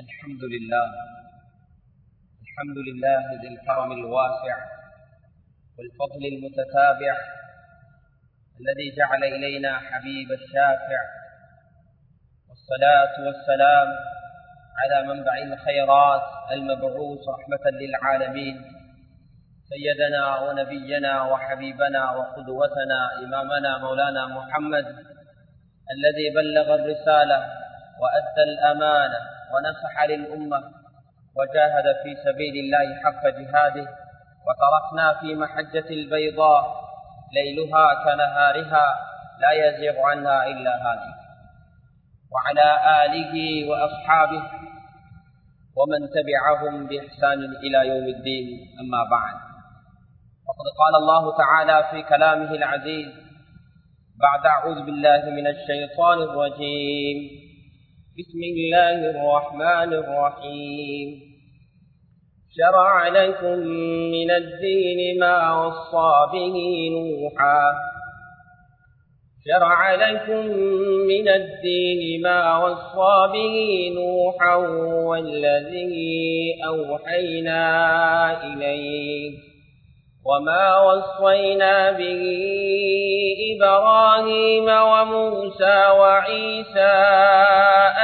الحمد لله. الحمد لله ذي الكرم الواسع والفضل المتتابع الذي جعل إلينا حبيب الشافع. والصلاة والسلام على منبع الخيرات المبعوث رحمة للعالمين. سيدنا ونبينا وحبيبنا وقدوتنا إمامنا مولانا محمد الذي بلغ الرسالة وأدى الأمانة ونصح للأمة وجاهد في سبيل الله حق جهاده وتركنا في محجة البيضاء ليلها كنهارها لا يزيغ عنها إلا هذه وعلى آله وأصحابه ومن تبعهم بإحسان إلى يوم الدين أما بعد. وقد قال الله تعالى في كلامه العزيز بعد أعوذ بالله من الشيطان الرجيم. بسم الله الرحمن الرحيم. شرع لكم من الدين ما وصى به نوحا. شرع لكم من الدين ما وصى به نوحا والذي أوحينا إليه. وما وصينا به إبراهيم وموسى وعيسى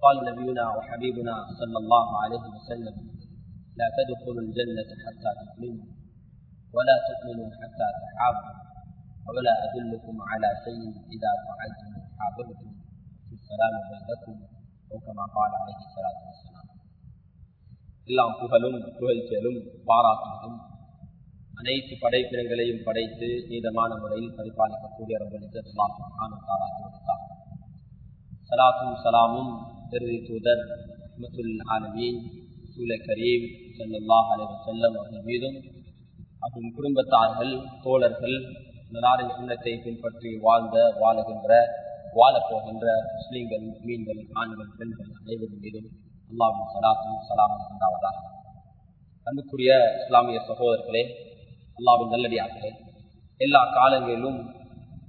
وقال نبينا وحبيبنا صلى الله عليه وسلم لا تدخلوا الجنة حتى تؤمنوا ولا تؤمنوا حتى تحابوا ولا أدلكم على شيء إذا فعلتم حاببتم في السلام بينكم أو كما قال عليه الصلاة والسلام எல்லாம் புகழும் புகழ்ச்சியலும் பாராட்டுகளும் அனைத்து படைப்பினங்களையும் படைத்து நீதமான முறையில் பரிபாலிக்கக்கூடிய கொடுத்தார் சலாத்தும் சலாமும் பெருதி தூதர் அஹமத்துல் ஆலமீன் சூலை கரீம் சல்லாஹ் அலைவர் செல்லம் அவர்கள் மீதும் அவரின் குடும்பத்தார்கள் தோழர்கள் நலாரின் சுண்ணத்தை பின்பற்றி வாழ்ந்த வாழுகின்ற வாழப்போகின்ற முஸ்லீம்கள் மீன்கள் ஆண்கள் பெண்கள் அனைவரும் மீதும் அல்லாவின் சலாத்தும் சலாமும் உண்டாவதாக. அன்புக்குரிய இஸ்லாமிய சகோதரர்களே அல்லாவின் நல்லடியார்களே எல்லா காலங்களிலும்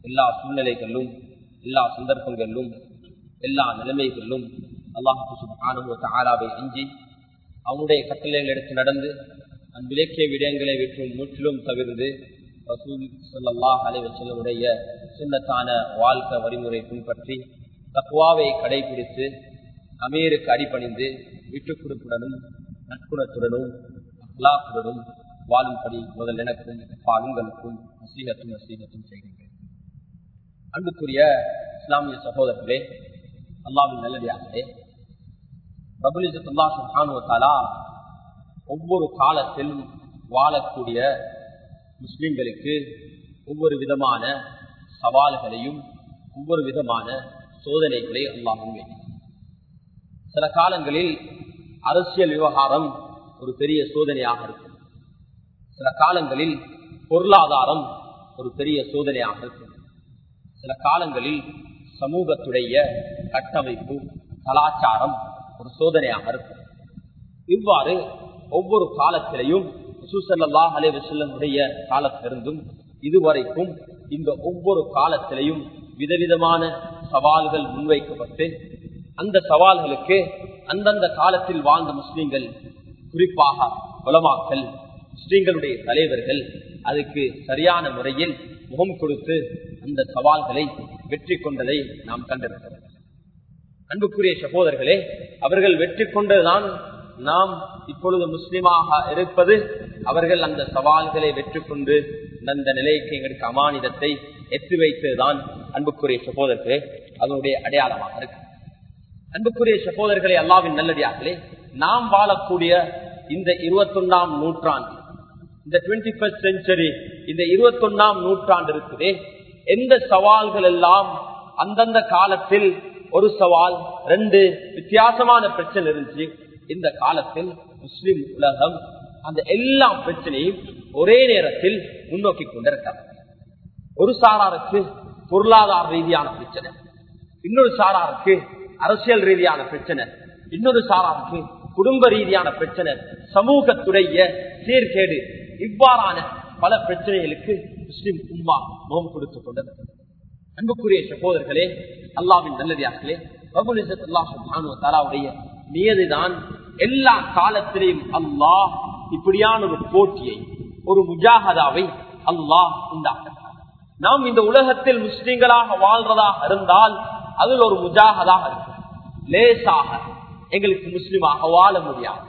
எல்லா சூழ்நிலைகளிலும் எல்லா சந்தர்ப்பங்களிலும் எல்லா நிலைமைகளிலும் அல்லாஹு ஆராவை அஞ்சி அவனுடைய கட்டளைகள் எடுத்து நடந்து அந்த விலக்கிய விடயங்களை விற்றும் முற்றிலும் தவிர்த்து ரசூல் சொல்லாஹ் அலைவசல்லுடைய சுண்ணத்தான வாழ்க்கை வழிமுறை பின்பற்றி தக்குவாவை கடைபிடித்து அமீருக்கு அடிபணிந்து விட்டுக் கொடுப்புடனும் நட்புணத்துடனும் அஹ்லாக்குடனும் வாழும்படி முதல் எனக்கும் பாலுங்களுக்கும் வசீகத்தும் வசீகத்தும் செய்கின்றேன் அன்புக்குரிய இஸ்லாமிய சகோதரர்களே அல்லாவின் நல்லடியாகவே பிரபுலிசத்துல்லா ஒவ்வொரு காலத்திலும் வாழக்கூடிய முஸ்லிம்களுக்கு ஒவ்வொரு விதமான சவால்களையும் ஒவ்வொரு விதமான சோதனைகளை அல்லாஹும் சில காலங்களில் அரசியல் விவகாரம் ஒரு பெரிய சோதனையாக இருக்கும். சில காலங்களில் பொருளாதாரம் ஒரு பெரிய சோதனையாக இருக்கும். சில காலங்களில் சமூகத்துடைய கட்டமைப்பு கலாச்சாரம் ஒரு சோதனையாக இருக்கும். இவ்வாறு ஒவ்வொரு காலத்திலையும் சுசல்லா காலத்திலிருந்தும் இதுவரைக்கும் இந்த ஒவ்வொரு காலத்திலையும் விதவிதமான சவால்கள் முன்வைக்கப்பட்டு அந்த சவால்களுக்கு அந்தந்த காலத்தில் வாழ்ந்த முஸ்லீம்கள் குறிப்பாக உலமாக்கல் முஸ்லீம்களுடைய தலைவர்கள் அதுக்கு சரியான முறையில் முகம் கொடுத்து அந்த சவால்களை வெற்றி கொண்டதை நாம் கண்டிருக்கிறோம் அன்புக்குரிய சகோதரர்களே அவர்கள் வெற்றி கொண்டதுதான் நாம் இப்பொழுது முஸ்லிமாக இருப்பது. அவர்கள் அந்த சவால்களை வெற்றி கொண்டு அந்த நிலைக்கு எங்களுக்கு அமானிதத்தை எத்தி வைத்ததுதான் அன்புக்குரிய சகோதரர்களே அதனுடைய அடையாளமாக இருக்கு. அன்புக்குரிய சகோதரர்களே அல்லாவின் நல்லடியார்களே நாம் வாழக்கூடிய இந்த இருபத்தொன்னாம் நூற்றாண்டு இந்த டுவெண்ட்டி ஃபர்ஸ்ட் செஞ்சுரி இந்த இருபத்தொன்னாம் நூற்றாண்டு இருக்குதே எந்த சவால்கள் எல்லாம் அந்தந்த காலத்தில் ஒரு சவால் ரெண்டு வித்தியாசமான பிரச்சனை இருந்துச்சு. இந்த காலத்தில் முஸ்லிம் உலகம் அந்த எல்லா பிரச்சனையும் ஒரே நேரத்தில் முன்னோக்கி கொண்டிருக்கிறார் ஒரு சாராருக்கு பொருளாதார ரீதியான பிரச்சனை இன்னொரு சாராருக்கு அரசியல் ரீதியான பிரச்சனை இன்னொரு சாராருக்கு குடும்ப ரீதியான பிரச்சனை சமூகத்துடைய சீர்கேடு இவ்வாறான பல பிரச்சனைகளுக்கு முஸ்லிம் உம்மா முகம் கொடுத்து கொண்டது அன்புக்குரிய சகோதரர்களே அல்லாவின் நல்லதார்களே தாராவுடைய நியதிதான் எல்லா காலத்திலையும் அல்லாஹ் இப்படியான ஒரு போட்டியை ஒரு முஜாகதாவை அல்லாஹ் உண்டாக்குகிறார் நாம் இந்த உலகத்தில் முஸ்லிம்களாக வாழ்றதாக இருந்தால் அதில் ஒரு முஜாகதாக இருக்கும். லேசாக எங்களுக்கு முஸ்லிமாக வாழ முடியாது.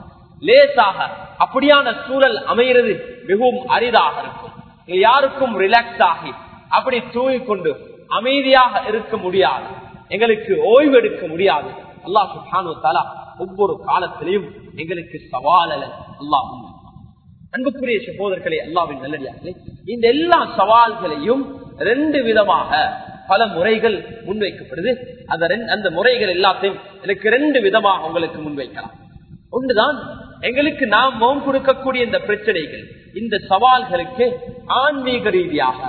லேசாக அப்படியான சூழல் அமைகிறது மிகவும் அரிதாக இருக்கும். யாருக்கும் ரிலாக்ஸ் ஆகி அப்படி தூங்கிக் கொண்டு அமைதியாக இருக்க முடியாது. எங்களுக்கு ஓய்வு எடுக்க முடியாது. அல்லாஹ் சுஹானு தலா ஒவ்வொரு காலத்திலையும் எங்களுக்கு சவாலல அல்லாஹ் அன்புக்குரிய சகோதரர்களே அல்லாவின் நல்லடியார்களே இந்த எல்லா சவால்களையும் ரெண்டு விதமாக பல முறைகள் முன்வைக்கப்படுது. அந்த அந்த முறைகள் எல்லாத்தையும் எனக்கு ரெண்டு விதமாக உங்களுக்கு முன்வைக்கலாம். ஒன்றுதான் எங்களுக்கு நாம் முகம் கொடுக்கக்கூடிய இந்த பிரச்சனைகள். இந்த சவால்களுக்கு ஆன்மீக ரீதியாக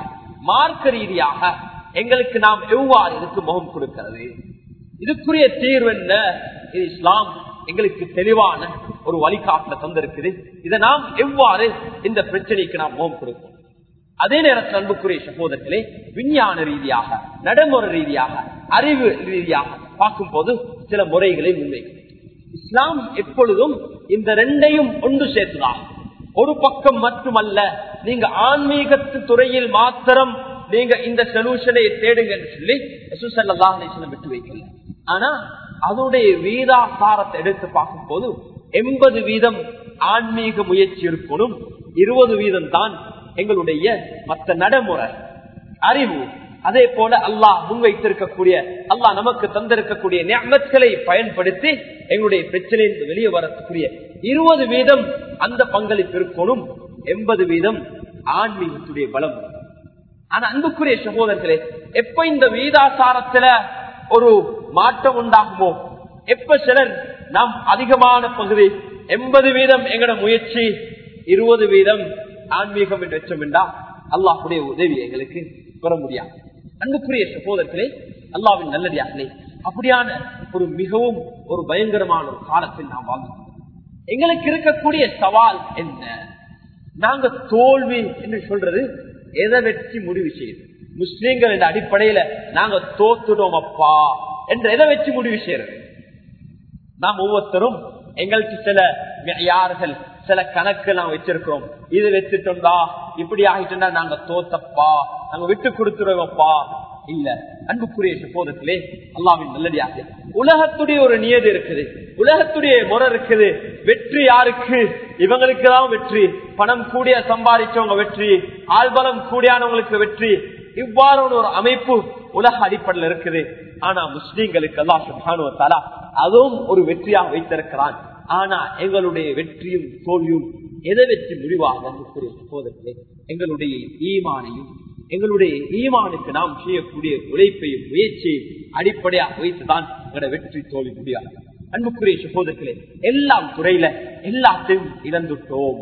மார்க்க ரீதியாக எங்களுக்கு நாம் எவ்வாறு இதுக்கு முகம் கொடுக்கிறது? இதுக்குரிய தீர்வு என்ன? இது இஸ்லாம் எங்களுக்கு தெளிவான ஒரு வழிகாட்டல தந்திருக்குது. இதை நாம் எவ்வாறு இந்த பிரச்சனைக்கு நாம் முகம் கொடுப்போம்? அதே நேரத்தில் அன்புக்குரிய சகோதரர்களே விஞ்ஞான ரீதியாக நடைமுறை ரீதியாக அறிவு ரீதியாக பார்க்கும் போது சில முறைகளை முன்வைக்கும் இஸ்லாம் எப்பொழுதும் இந்த ரெண்டையும் ஒன்று சேர்த்துதான் ஒரு பக்கம் மட்டுமல்ல நீங்க ஆன்மீகத்து துறையில் மாத்திரம் நீங்க இந்த சொல்யூஷனை தேடுங்கன்னு சொல்லி விட்டு வைக்கல. ஆனா அதனுடைய வீதாசாரத்தை எடுத்து பார்க்கும் போது எண்பது வீதம் ஆன்மீக முயற்சி இருக்கணும் இருபது வீதம் தான் எங்களுடைய மற்ற நடைமுறை. அறிவு அதே போல அல்லாஹ் முன்வைத்திருக்கக்கூடிய அல்லாஹ் நமக்கு தந்திருக்கக்கூடிய ஞாபகங்களை பயன்படுத்தி எங்களுடைய பிரச்சனையிலிருந்து வெளியே வரக்கூடிய இருபது வீதம் அந்த பங்களிப்பு இருக்கணும். எண்பது வீதம் ஆன்மீகத்துடைய பலம். ஆனா அன்புக்குரிய சகோதரர்களே எப்ப இந்த வீதாசாரத்துல ஒரு மாற்றம் உண்டாகுமோ? எப்ப சிலர் நாம் அதிகமான பகுதி எண்பது வீதம் எங்கட முயற்சி இருபது வீதம் ஆன்மீகம் என்று வச்சோம்டா அல்லாஹுடைய உதவி எங்களுக்கு பெற முடியாது. அன்புக்குரிய சகோதரர்களே அல்லாவின் நல்லடியார்களே அப்படியான ஒரு மிகவும் ஒரு பயங்கரமான ஒரு காலத்தில் நாம் வாழ்ந்தோம் எங்களுக்கு இருக்கக்கூடிய சவால் என்ன? நாங்க தோல்வி என்று சொல்றது? எதை வெற்றி முடிவு செய்யுது முஸ்லீம்கள் என்ற அடிப்படையில நாங்க தோத்துட்டோம் அப்பா என்று எதை வச்சு முடிவு செய்யறது நாம் ஒவ்வொருத்தரும் எங்களுக்கு சில யார்கள் சில கணக்கு எல்லாம் வச்சிருக்கிறோம். இது வச்சுட்டோம்டா இப்படி ஆகிட்டோம்னா நாங்க தோத்தப்பா நாங்க விட்டு கொடுத்துருவோம்ப்பா. இல்ல அன்புக்குரிய போதத்திலே அல்லாவின் நல்லடியாக உலகத்துடைய ஒரு நியதி இருக்குது. உலகத்துடைய முறை இருக்குது. வெற்றி யாருக்கு? இவங்களுக்கு தான் வெற்றி. பணம் கூடிய சம்பாதிச்சவங்க வெற்றி. ஆள்பலம் கூடியானவங்களுக்கு வெற்றி. இவ்வாறான ஒரு அமைப்பு உலக அடிப்படையில் இருக்குது. ஆனா முஸ்லீம்களுக்கு எல்லாம் சுபானுவத்தாலா அதுவும் ஒரு வெற்றியாக வைத்திருக்கிறான். ஆனா எங்களுடைய வெற்றியும் தோல்வியும் எதை வச்சு முடிவாக சகோதரர்களே எங்களுடைய ஈமானையும் எங்களுடைய ஈமானுக்கு நாம் செய்யக்கூடிய உழைப்பையும் முயற்சியையும் அடிப்படையாக வைத்துதான் எங்களை வெற்றி தோல்வி முடியாது. அன்புக்குரிய சகோதரர்களே எல்லாம் துறையில எல்லாத்தையும் இழந்துட்டோம்.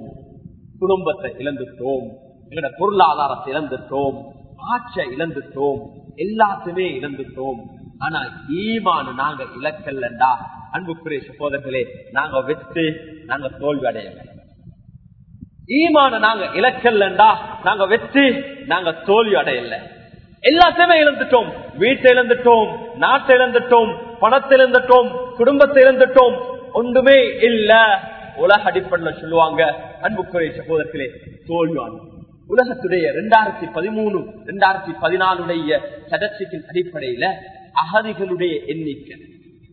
குடும்பத்தை இழந்துட்டோம். எங்களோட பொருளாதாரத்தை இழந்துட்டோம். ஆட்சியை இழந்துட்டோம். எல்லாத்தையுமே இழந்துட்டோம். ஆனா ஈமானு நாங்க இலக்கல்லண்டா அன்புக்குரிய சகோதரர்களே நாங்க வெற்றி நாங்க தோல்வி அடையல. ஈமான நாங்க இலக்கல்லண்டா நாங்க வெற்றி நாங்க தோல்வி அடையல. எல்லாத்தையுமே இழந்துட்டோம். வீட்டை இழந்துட்டோம் நாட்டை இழந்துட்டோம் பணத்தை இழந்துட்டோம் குடும்பத்தை இழந்துட்டோம். ஒன்றுமே இல்ல. உலக அடிப்படையில் சொல்லுவாங்க அன்புக்குரிய சகோதரர்களே தோல்வியான உலகத்துடைய இரண்டாயிரத்தி பதிமூணு இரண்டாயிரத்தி பதினாலுடைய சதர்ச்சிக்கின் அடிப்படையில அகதிகளுடைய எண்ணிக்கை.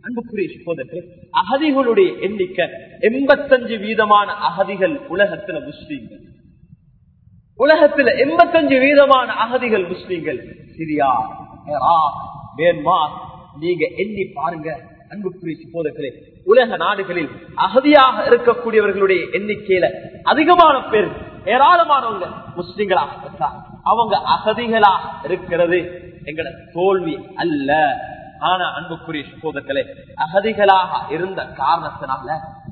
அன்புக்குரிய சகோதரர்கள் அகதிகளுடைய எண்ணிக்கை எண்பத்தஞ்சு வீதமான அகதிகள் உலகத்துல முஸ்லீம்கள். உலகத்துல எண்பத்தஞ்சு வீதமான அகதிகள் முஸ்லீம்கள். சிரியா மியான்மார் நீங்க எண்ணி பாருங்க அன்புக்குரிய சகோதரர்களே உலக நாடுகளில் அகதியாக இருக்கக்கூடியவர்களுடைய எண்ணிக்கையில அதிகமான பேர் ஏராளமானவங்க முஸ்லிம்களாக அவங்க அகதிகளாக இருக்கிறது எங்கட தோல்வி அல்ல. ஆனா அன்புக்குரிய சகோதரர்களே அகதிகளாக இருந்த காரணத்தினால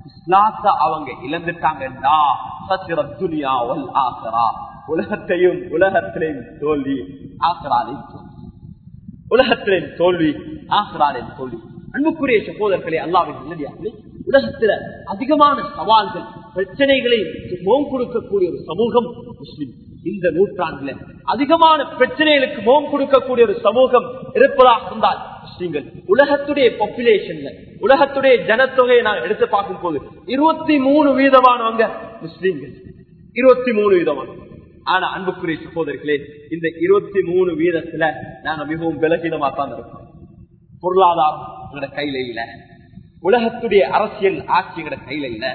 இஸ்லாத்த அவங்க இழந்துட்டாங்கடா சத்திர துனியா ஆசரா உலகத்தையும் உலகத்திலையும் தோல்வி ஆசராலையும் தோல்வி. உலகத்திலேயும் தோல்வி ஆசராலையும் தோல்வி. அன்புக்குரிய சகோதரர்களே அல்லாவின் நல்லடியார்களே உலகத்துல அதிகமான சவால்கள் பிரச்சனைகளை மோம் கொடுக்கக்கூடிய ஒரு சமூகம் முஸ்லிம். இந்த நூற்றாண்டுல அதிகமான பிரச்சனைகளுக்கு மோம் கொடுக்கக்கூடிய ஒரு சமூகம் இருப்பதாக இருந்தால் முஸ்லிம்கள் உலகத்துடைய பாப்புலேஷன்ல உலகத்துடைய ஜனத்தொகையை நான் எடுத்து பார்க்கும் போது இருபத்தி மூணு வீதமானவங்க முஸ்லீம்கள். இருபத்தி மூணு வீதமான ஆனா அன்புக்குரிய சகோதரர்களே இந்த இருபத்தி மூணு வீதத்துல நாங்க மிகவும் விலகினமா தான் இருக்கோம். பொருளாதாரம் எங்களோட கையில இல்ல. உலகத்துடைய அரசியல் ஆட்சி எங்களோட கையில இல்ல.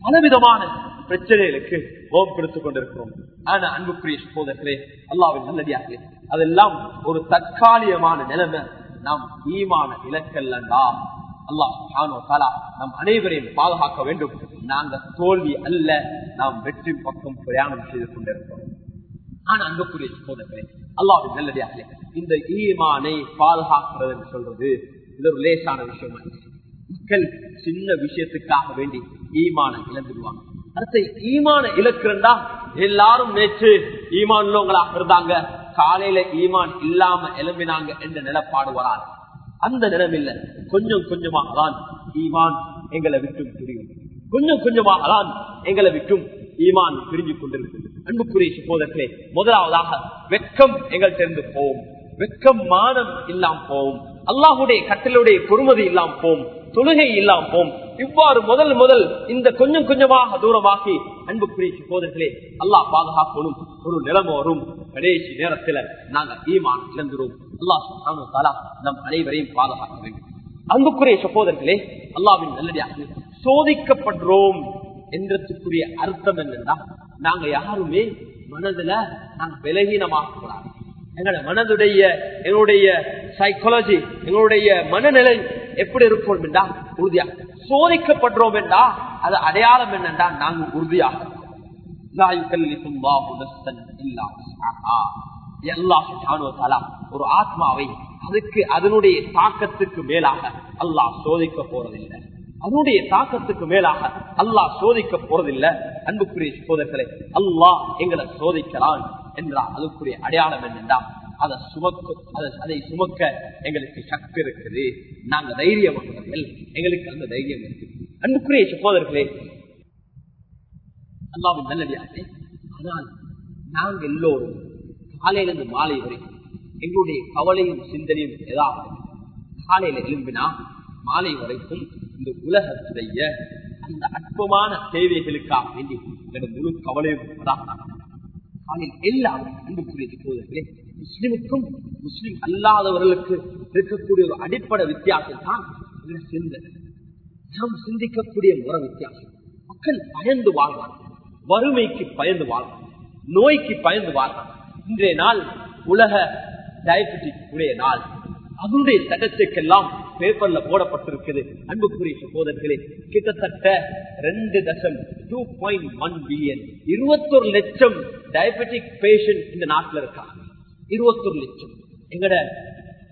பலவிதமான பிரச்சனைகளுக்கு ஓம் கொடுத்துக் கொண்டிருக்கிறோம். ஆனா அன்புக்குரிய சகோதரர்களே அல்லாவின் நல்லடியாக அதெல்லாம் ஒரு தற்காலிகமான நிலைமை நாம் ஈமான இலக்கல்லண்டா. அல்லாஹ் நம் அனைவரையும் பாதுகாக்க வேண்டும். நாங்க தோல்வி அல்ல நாம் வெற்றி பக்கம் பிரயாணம் செய்து கொண்டிருக்கிறோம். ஆனா அன்புக்குரிய சோதனை அல்லாவின் நல்லதாக இந்த ஈமானை பாதுகாக்கிறது என்று சொல்றது இது ஒரு லேசான விஷயம் மக்கள் சின்ன விஷயத்துக்காக வேண்டி ஈமான இழந்துடுவாங்க. அடுத்த ஈமான இழக்கிறண்டா எல்லாரும் நேற்று ஈமான் உள்ளவங்களாக இருந்தாங்க. காலையில ஈமான் இல்லாம எழும்பினாங்க என்ற நிலப்பாடு வராது. அந்த நிலமில்ல கொஞ்சம் கொஞ்சமாக தான் ஈமான் எங்களை விட்டும் புரியும். கொஞ்சம் கொஞ்சமாக தான் எங்களை விட்டும் ஈமான் பிரிஞ்சு கொண்டிருக்கிறது. அன்புக்குரிய சகோதரர்களே முதலாவதாக வெக்கம் எங்கள்கிட்ட போவோம் வெக்கம் மானம் இல்லாம போவோம் அல்லாஹுடைய கட்டளுடைய பொறுமதி இல்லாம போவோம் தொழுகை இல்லாம போம் இவ்வாறு முதல் முதல் இந்த கொஞ்சம் கொஞ்சமாக தூரமாக்கி அன்புக்குரிய சகோதரர்களே அல்லாஹ் பாதுகாக்கணும். ஒரு நிலம் வரும். கடைசி நேரத்துல நாங்க ஈமான் இழந்துரும். அல்லாஹ் நம் அனைவரையும் பாதுகாக்க வேண்டும். அன்புக்குரிய சகோதரர்களே அல்லாவின் நல்லடியாக சோதிக்கப்படுறோம் என்றதுக்குரிய அர்த்தம் என்னன்னா நாங்க யாருமே மனதுல நாங்க விலகீனமாக கூடாது. எங்களோட மனதுடைய எங்களுடைய சைக்காலஜி எங்களுடைய மனநிலை எப்படி இருக்கும் என்றா உறுதியாக சோதிக்கப்படுறோம் என்றா அது அடையாளம் என்னென்றா நாங்க உறுதியாக ஒரு ஆத்மாவை அதுக்கு அதனுடைய தாக்கத்துக்கு மேலாக அல்லாஹ் சோதிக்க போறதில்லை. அதனுடைய தாக்கத்துக்கு மேலாக அல்லாஹ் சோதிக்க போறதில்லை. அன்புக்குரிய சோதர்களை அல்லாஹ் எங்களை சோதிக்கலாம் என்றால் அதுக்குரிய அடையாளம் என்னென்றா அதை சுமக்க அதை சுமக்க எங்களுக்கு சக்தி இருக்குது. நாங்க தைரியம் எங்களுக்கு அந்த தைரியம் இருக்கு அன்புக்குரிய சகோதரர்களே அல்லாவின் நல்லடியாக ஆனால் நாங்க எல்லோரும் காலையிலிருந்து மாலை வரைக்கும் எங்களுடைய கவலையும் சிந்தனையும் ஏதாவது காலையில எழும்பினா மாலை வரைக்கும் இந்த உலகத்துடைய அந்த அற்பமான தேவைகளுக்காக வேண்டி எனது முழு கவலையும் காலையில் எல்லாம் அன்புக்குரிய சகோதரர்களே முஸ்லிமுக்கும் முஸ்லிம் அல்லாதவர்களுக்கு இருக்கக்கூடிய ஒரு அடிப்படை வித்தியாசம் தான் சிந்தனை. நாம் சிந்திக்கக்கூடிய முறை வித்தியாசம். மக்கள் பயந்து வாழ்வார்கள். வறுமைக்கு பயந்து வாழ்றான் நோய்க்கு பயந்து வாழ்றான் இன்றைய நாள் உலக டயபெட்டிக் உடைய நாள். அதனுடைய சட்டத்துக்கெல்லாம் பேப்பர்ல போடப்பட்டிருக்குது. அன்புக்குரிய சகோதரர்களே கிட்டத்தட்ட ரெண்டு தசம் டூ பாயிண்ட் ஒன் பில்லியன் இருபத்தொரு லட்சம் டயபெட்டிக் பேஷண்ட் இந்த நாட்டில் இருக்காங்க. இருபத்தொரு லட்சம். எங்கட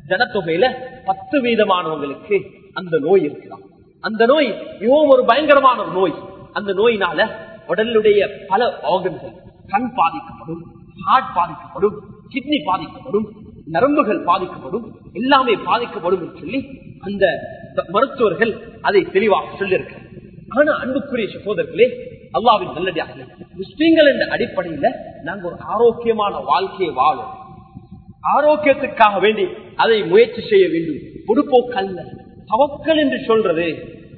ஜனத்தொகையில பத்து வீதமானவங்களுக்கு அந்த நோய் இருக்கலாம் அந்த நோய் மிகவும் ஒரு பயங்கரமான நோய். அந்த நோயினால உடலுடைய பல ஆர்கன்கள் கண் பாதிக்கப்படும் ஹார்ட் பாதிக்கப்படும் கிட்னி பாதிக்கப்படும் நரம்புகள் பாதிக்கப்படும் எல்லாமே பாதிக்கப்படும் என்று சொல்லி அந்த மருத்துவர்கள் அதை தெளிவாக சொல்லியிருக்க ஆனா அன்புக்குரிய சகோதரர்களே அல்லாவின் நல்லடியாக முஸ்லீம்கள் என்ற அடிப்படையில நாங்க ஒரு ஆரோக்கியமான வாழ்க்கையை வாழும் ஆரோக்கியத்துக்காக வேண்டி அதை முயற்சி செய்ய வேண்டும். பொடுப்போக்கல்ல தவக்கல் என்று சொல்றது.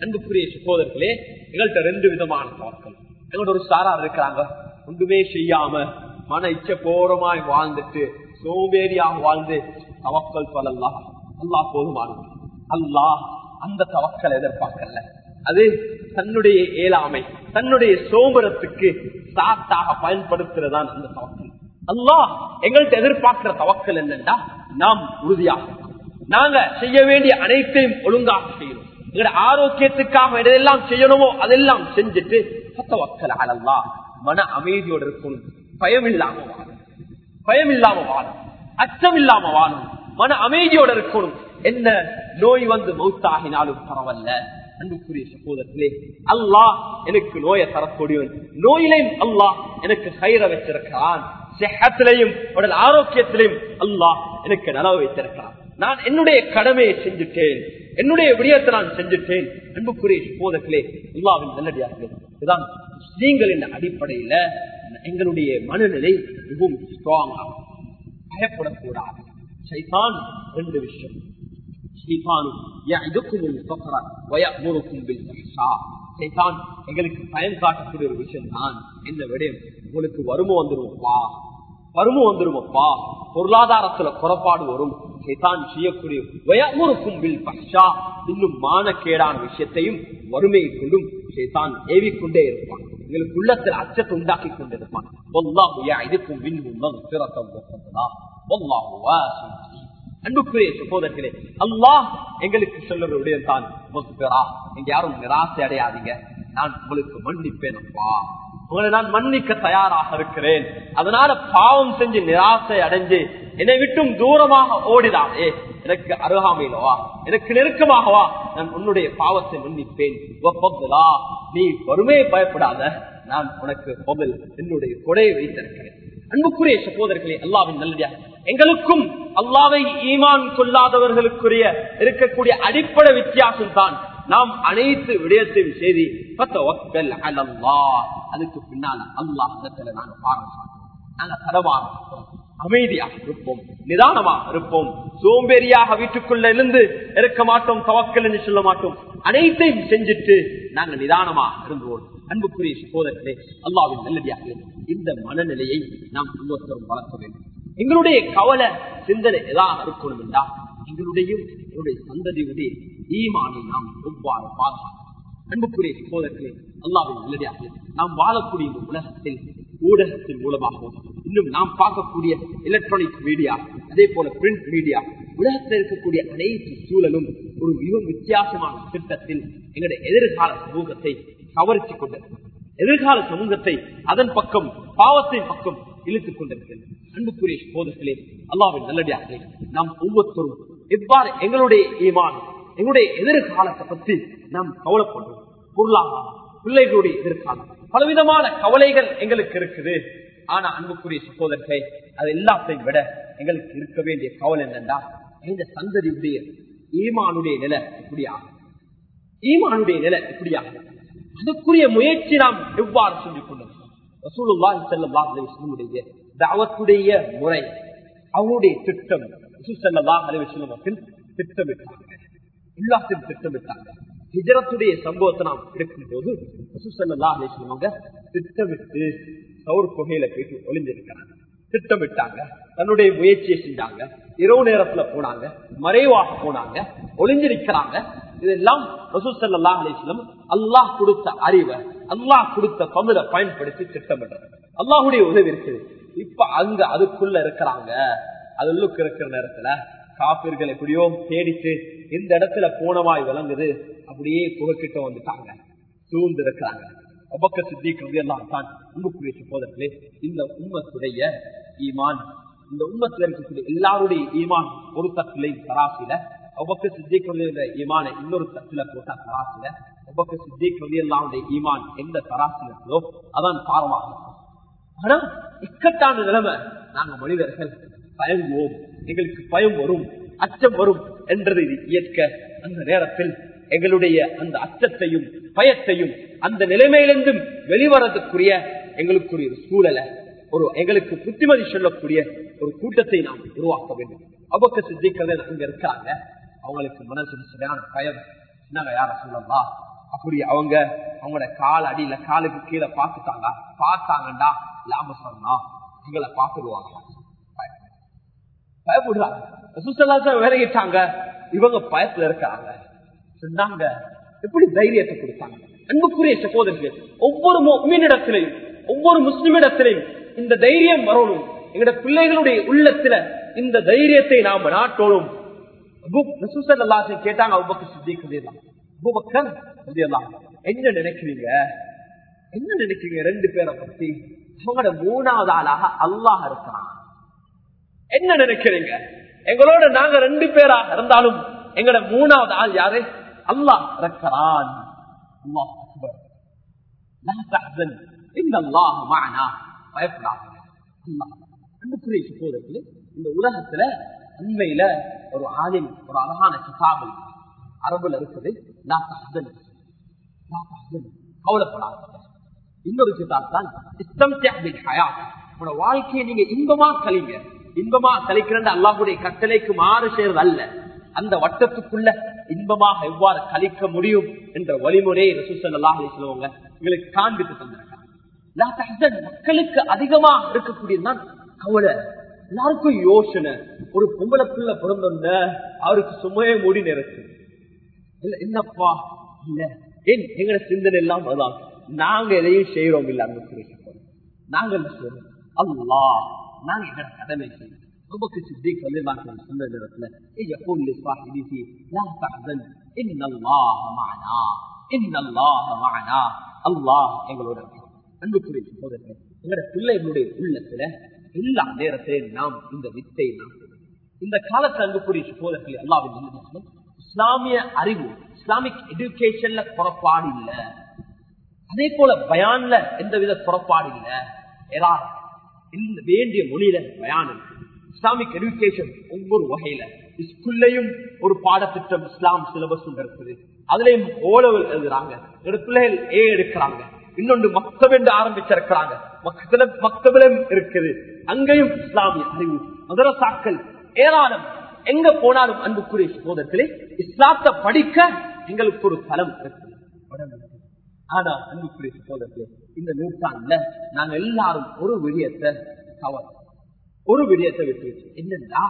அன்புக்குரிய சகோதரர்களே எங்கள்கிட்ட ரெண்டு விதமான தவக்கல். எங்களோட ஒரு சாரார் இருக்கிறாங்க. ஒன்றுமே செய்யாம மன இச்ச கோரமாய் வாழ்ந்துட்டு சோம்பேறியாக வாழ்ந்து தவக்கல் சொல்லலாம் அல்லாஹ் போதுமானது. அல்லாஹ் அந்த தவக்கல் எதிர்பார்க்கல. அது தன்னுடைய ஏழாமை தன்னுடைய சோம்பரத்துக்கு சாத்தாக பயன்படுத்துறதான் அந்த தவக்கல். அல்லாஹ் எங்கள்கிட்ட எதிர்பார்க்கிற தவக்கல் என்னன்னா நாம் உறுதியாக நாங்க செய்ய வேண்டிய அனைத்தையும் ஒழுங்காக செய்யணும். எங்களோட ஆரோக்கியத்துக்காக எதெல்லாம் செய்யணுமோ அதெல்லாம் செஞ்சுட்டு தவக்கல் அலல்லா மன அமைதியோடு இருக்கணும். பயம் இல்லாம வாழும். பயம் இல்லாம வாழும். அச்சம் இல்லாம வாழும். மன அமைதியோட இருக்கணும். என்ன நோய் வந்து மௌத்தாகினாலும் பரவல்ல அன்புக்குரிய சகோதரத்திலே அல்லாஹ் எனக்கு நோயை தரக்கூடியவன். நோயிலையும் அல்லாஹ் எனக்கு கயிற வச்சிருக்கிறான். செஹத்திலையும் உடல் ஆரோக்கியத்திலையும் அல்லாஹ் எனக்கு நலவு வைத்திருக்கிறான் நான் என்னுடைய கடமையை செஞ்சுட்டேன். என்னுடைய விடயத்தை நான் செஞ்சுட்டேன். அன்புக்குரிய சகோதரர்களே எல்லாவின் நல்லடியாக இதுதான் முஸ்லீம்களின் அடிப்படையில எங்களுடைய மனநிலை மிகவும் ஸ்ட்ராங்கா பயப்படக்கூடாது. சைதான் ரெண்டு விஷயம். எங்களுக்கு பயன் காட்டக்கூடிய ஒரு விஷயம் தான் என்ன விடயம்? உங்களுக்கு வறுமை வந்துருவப்பா வறுமை வந்துடும் பொருளாதாரத்துல குறப்பாடு வரும். சைதான் செய்யக்கூடிய வயமுறுக்கும் வில் பஷா இன்னும் மானக்கேடான விஷயத்தையும் வறுமையை கொண்டும் சைதான் ஏவிக்கொண்டே இருப்பான். எங்களுக்கு உள்ளத்தில் அச்சத்தை உண்டாக்கி கொண்டிருப்பான். அன்புக்குரிய சகோதரத்திலே அல்லாஹ் எங்களுக்கு சொல்லுடைய தான் எங்க யாரும் நிராசை அடையாதீங்க. நான் உங்களுக்கு மன்னிப்பேன் அப்பா உங்களை நான் மன்னிக்க தயாராக இருக்கிறேன். அதனால பாவம் செஞ்சு நிராசை அடைஞ்சு என்னை விட்டும் தூரமாக ஓடிடாதே. எனக்கு அருகாமையிலவா எனக்கு நெருக்கமாகவா நான் உன்னுடைய பாவத்தை மன்னிப்பேன். நீ வறுமையை பயப்படாத. நான் உனக்கு பதில் என்னுடைய கொடையை வைத்திருக்கிறேன். அன்புக்குரிய சகோதரர்களே அல்லாவின் நல்லடியா. எங்களுக்கும் அல்லாவை ஈமான் கொள்ளாதவர்களுக்குரிய இருக்கக்கூடிய அடிப்படை வித்தியாசம் தான் நாம் அனைத்து விடயத்தையும் செய்தி அதுக்கு பின்னால அல்லாஹ் நாங்க நாங்க அமைதியாக இருப்போம். நிதானமாக இருப்போம். சோம்பேறியாக வீட்டுக்குள்ள இருந்து இருக்க மாட்டோம் தவக்கல் என்று சொல்ல மாட்டோம். அனைத்தையும் செஞ்சுட்டு நாங்க நிதானமாக இருந்தோம். அன்புக்குரிய சகோதரர்களே அல்லாவின் நல்லடியாக இந்த மனநிலையை நாம் ஒவ்வொருத்தரும் வளர்க்க வேண்டும். எங்களுடைய கவலை சிந்தனை எதாக இருக்கணும் என்றால் எங்களுடைய எங்களுடைய சந்ததியுடைய ஈமானை நாம் எவ்வாறு பாதுகாக்க அன்புக்குரிய சகோதரர்களே அல்லாவின் நல்லடியாக நாம் வாழக்கூடிய இந்த உலகத்தில் ஊடகத்தின் மூலமாகவும் இன்னும் நாம் பார்க்கக்கூடிய எலக்ட்ரானிக் மீடியா அதே போல பிரிண்ட் மீடியா உலகத்தில் இருக்கக்கூடிய அனைத்து சூழலும் ஒரு மிக வித்தியாசமான திட்டத்தில் எங்களுடைய எதிர்கால சமூகத்தை கவர்ச்சி கொண்டிருக்கிறது. எதிர்கால சமூகத்தை அதன் பக்கம் பாவத்தின் பக்கம் இழுத்துக் கொண்டிருக்கிறது. அன்புக்குரிய சோதர்களே அல்லாவின் நல்லடியார்களே நாம் ஒவ்வொருத்தரும் எவ்வாறு எங்களுடைய ஈமான் எங்களுடைய எதிர்காலத்தை பற்றி நாம் கவலைப்படுவோம். பொருளாதாரம் பிள்ளைகளுடைய எதிர்காலம். பலவிதமான கவலைகள் எங்களுக்கு இருக்குது. ஆனா அன்புக்குரிய சகோதரர்களே அது எல்லாத்தையும் விட எங்களுக்கு இருக்க வேண்டிய கவலை என்னென்றா இந்த சந்ததியுடைய ஈமானுடைய நிலை எப்படி ஆகும். ஈமானுடைய நிலை எப்படி ஆகும். அதுக்குரிய முயற்சி நாம் எவ்வாறு சொல்லிக் கொண்டிருக்கோம் ரசூலுல்லாஹி தாவத்துடைய முறை அவனுடைய திட்டம். ரசூல் ஸல்லல்லாஹு அலைஹி திட்டமிட்டாங்க எல்லாத்தையும் திட்டமிட்டாங்க. ஹிஜரத்துடைய சம்பவத்தை நாம் எடுக்கும் போது சொன்னாங்க திட்டமிட்டு சவுர் குகையில போயிட்டு ஒளிஞ்சிருக்கிறாங்க. திட்டமிட்டாங்க. தன்னுடைய முயற்சியை செஞ்சாங்க. இரவு நேரத்துல போனாங்க. மறைவாக போனாங்க. ஒளிஞ்சிருக்கிறாங்க. இதெல்லாம் ரசூசல்லா அலிஸ்லம் அல்லாஹ் கொடுத்த அறிவை அல்லாஹ் கொடுத்த தமிழை பயன்படுத்தி திட்டமிடுறாங்க. அல்லாஹுடைய உதவி இருக்குது. இப்ப அங்க அதுக்குள்ள இருக்கிறாங்க. அதுக்கு இருக்கிற நேரத்துல காப்பீர்கள் எப்படியோ தேடிட்டு இந்த இடத்துல போனவாய் விளங்குது. அப்படியே புகக்கிட்ட வந்துட்டாங்க. சூழ்ந்து இருக்கிறாங்க அபக்க சித்திக்கிறது எல்லாம் தான் உங்களுக்குரிய சகோதரர்களே இந்த உண்மத்துடைய ஈமான் இந்த உண்மத்தில் இருக்கக்கூடிய எல்லாருடைய ஈமான் ஒரு தட்டிலையும் தராசில ஒவ்வொரு சித்திக்கிறது ஈமான இன்னொரு தத்துல போட்டா தராசில ஒவ்வொரு சித்திக்கிறது எல்லாருடைய ஈமான் எந்த சராசில இருக்கோ அதான் பாரமாக ஆனா இக்கட்டான நிலைமை நாங்க மனிதர்கள் பயங்குவோம் எங்களுக்கு பயம் வரும். அச்சம் வரும் என்றதை இயற்க. அந்த நேரத்தில் எங்களுடைய அந்த அச்சத்தையும் பயத்தையும் அந்த நிலைமையிலிருந்தும் வெளிவரதுக்குரிய எங்களுக்குரிய ஒரு சூழலை ஒரு எங்களுக்கு புத்திமதி சொல்லக்கூடிய ஒரு கூட்டத்தை நாம் உருவாக்க வேண்டும். அவ்வக்க சித்திக்கிறது அங்க இருக்காங்க. அவங்களுக்கு மனசு சரியான பயம். என்னங்க யார சொல்லலாம் அப்படி அவங்க அவங்களோட கால் அடியில காலுக்கு கீழே பார்த்துட்டாங்க பார்த்தாங்கண்டா? லாபம் சொன்னா எங்களை பார்த்துருவாங்க பயப்படுறாங்க. சுசலாச விலகிட்டாங்க. இவங்க பயத்துல இருக்காங்க. சொன்னாங்க எப்படி தைரியத்தை கொடுத்தாங்க? அன்புக்குரிய சகோதரர்கள் ஒவ்வொரு மீனிடத்திலையும் ஒவ்வொரு முஸ்லிமிடத்திலையும் இந்த தைரியம் வரணும். எங்கட பிள்ளைகளுடைய உள்ளத்துல இந்த தைரியத்தை நாம நாட்டோடும் கேட்டாங்க என்ன நினைக்கிறீங்க? என்ன நினைக்கிறீங்க? ரெண்டு பேரை பத்தி. அவங்களோட மூணாவது ஆளாக அல்லாஹ் இருக்கிறான். என்ன நினைக்கிறீங்க? எங்களோட நாங்க ரெண்டு பேராக இருந்தாலும் எங்களோட மூணாவது ஆள் யாரு? அல்லாஹ் இறக்கிறான் பயப்படாதீங்க. இந்த உலகத்துல உண்மையில ஒரு ஆலிம் ஒரு அழகான கிதாபு அரபுல இருக்குது. கவலைப்படாத இன்னொரு கிதாப் தான் உங்களோட வாழ்க்கையை நீங்க இன்பமா கலிங்க இன்பமா கழிக்கிற அல்லாஹுடைய கட்டளைக்கு மாறு செய்யறது அல்ல. அந்த வட்டத்துக்குள்ள இன்பமாக எவ்வாறு கழிக்க முடியும் என்ற வழிமுறையை ரசூசல்லாஹ் சொல்லுவாங்க எங்களுக்கு காண்பித்து தந்திருக்காங்க. மக்களுக்கு அதிகமா இருக்கக்கூடியதுதான் கவலை எல்லாருக்கும் யோசனை ஒரு பொம்பளை பிள்ளை பிறந்தோன்ன அவருக்கு சுமையை மூடி நிறுத்து இல்ல என்னப்பா? இல்ல ஏன் எங்கட சிந்தனை எல்லாம் அதான். நாங்க எதையும் செய்யறோம் இல்ல அந்த நாங்க என்ன செய்யறோம் அல்லா நாங்க எங்கட கடமை செய்யறோம் நமக்கு சித்திக் வலிமாக்கள் சொன்ன நேரத்துல يقول لصاحبه لا تحزن ان الله معنا ان الله معنا அல்லாஹ் எங்களோட அன்புக்குரிய சகோதரர்களே எங்களோட பிள்ளைகளுடைய உள்ளத்துல எல்லா நேரத்திலும் நாம் இந்த வித்தை நாம் இந்த காலத்து அன்புக்குரிய சகோதரர்களே அல்லாவின் நல்லது இஸ்லாமிய அறிவு இஸ்லாமிக் எஜுகேஷன்ல புறப்பாடு இல்ல அதே போல பயான்ல எந்தவித புறப்பாடு இல்ல ஏதாவது இந்த வேண்டிய மொழியில பயானம் இஸ்லாமிக் எஜுகேஷன் ஒவ்வொரு வகையில. ஸ்கூல்லையும் ஒரு பாடத்திட்டம் இஸ்லாம் சிலபஸ் இருக்குது. அதுலயும் ஓலவல் எழுதுறாங்க. ஒரு பிள்ளைகள் ஏ எடுக்கிறாங்க. இன்னொன்று மக்தப் என்று ஆரம்பிச்சிருக்கிறாங்க. மக்தபிலும் இருக்குது. அங்கேயும் இஸ்லாமிய அறிவு. மதரசாக்கள் ஏராளம். எங்க போனாலும் அன்புக்குரிய சகோதரர்களே இஸ்லாத்தை படிக்க எங்களுக்கு ஒரு தலம் இருக்குது. ஆனா அன்புக்குரிய சகோதரர்களே இந்த நூற்றாண்டுல நாங்க எல்லாரும் ஒரு விடயத்தை தவறு ஒரு விடயத்தை விட்டு என்னன்னா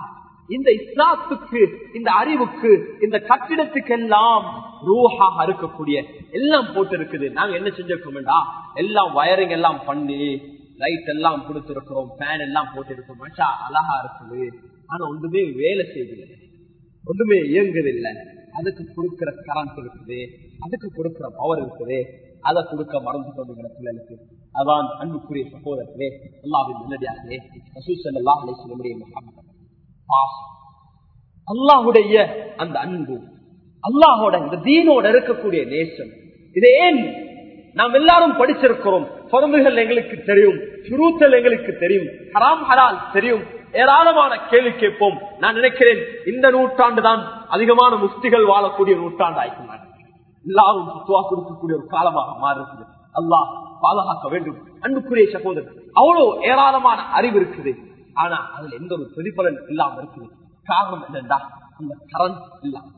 இந்த இஸ்லாத்துக்கு இந்த அறிவுக்கு இந்த கட்டிடத்துக்கு எல்லாம் ரூஹாக இருக்கக்கூடிய எல்லாம் போட்டு இருக்குது நாங்க என்ன செஞ்சிருக்கோம்டா? எல்லாம் வயரிங் எல்லாம் பண்ணி லைட் எல்லாம் கொடுத்துருக்கிறோம். ஃபேன் எல்லாம் போட்டு இருக்கோம் மஷா அழகா இருக்குது. ஆனா ஒன்றுமே வேலை செய்யல ஒன்றுமே இயங்குதில்லை அதுக்கு கொடுக்கிற கரண்ட் இருக்குது அதுக்கு கொடுக்கிற பவர் இருக்குது அதை கொடுக்க மறந்து கொண்டு பிள்ளைகளுக்கு அதான் அன்புக்குரிய சகோதரர்களே அல்லாவின் நல்லடியார்களே ரசூசல் அல்லாஹ் சொல்ல முடியும் பாசம். அல்லாஹுடைய அந்த அன்பு அல்லாஹோட இந்த தீனோட இருக்கக்கூடிய நேசம் இது ஏன் நாம் எல்லாரும் படிச்சிருக்கிறோம். பொறுமைகள் எங்களுக்கு தெரியும் சுருத்தல் எங்களுக்கு தெரியும் ஹராம் ஹரால் தெரியும். ஏராளமான கேள்வி கேட்போம். நான் நினைக்கிறேன் இந்த நூற்றாண்டு தான் அதிகமான முஸ்திகள் வாழக்கூடிய நூற்றாண்டு ஆயிடுச்சு எல்லாரும் சுத்துவா கொடுக்கக்கூடிய ஒரு காலமாக மாறுகிறது அல்லாஹ் பாதுகாக்க வேண்டும். அன்புக்குரிய சகோதரர் அவ்வளவு ஏராளமான அறிவு இருக்குது. ஆனா அதுல எந்த ஒரு பிரதிபலன் இல்லாம இருக்குது. காரணம் என்னென்றா அந்த கரண்ட் இல்லாம.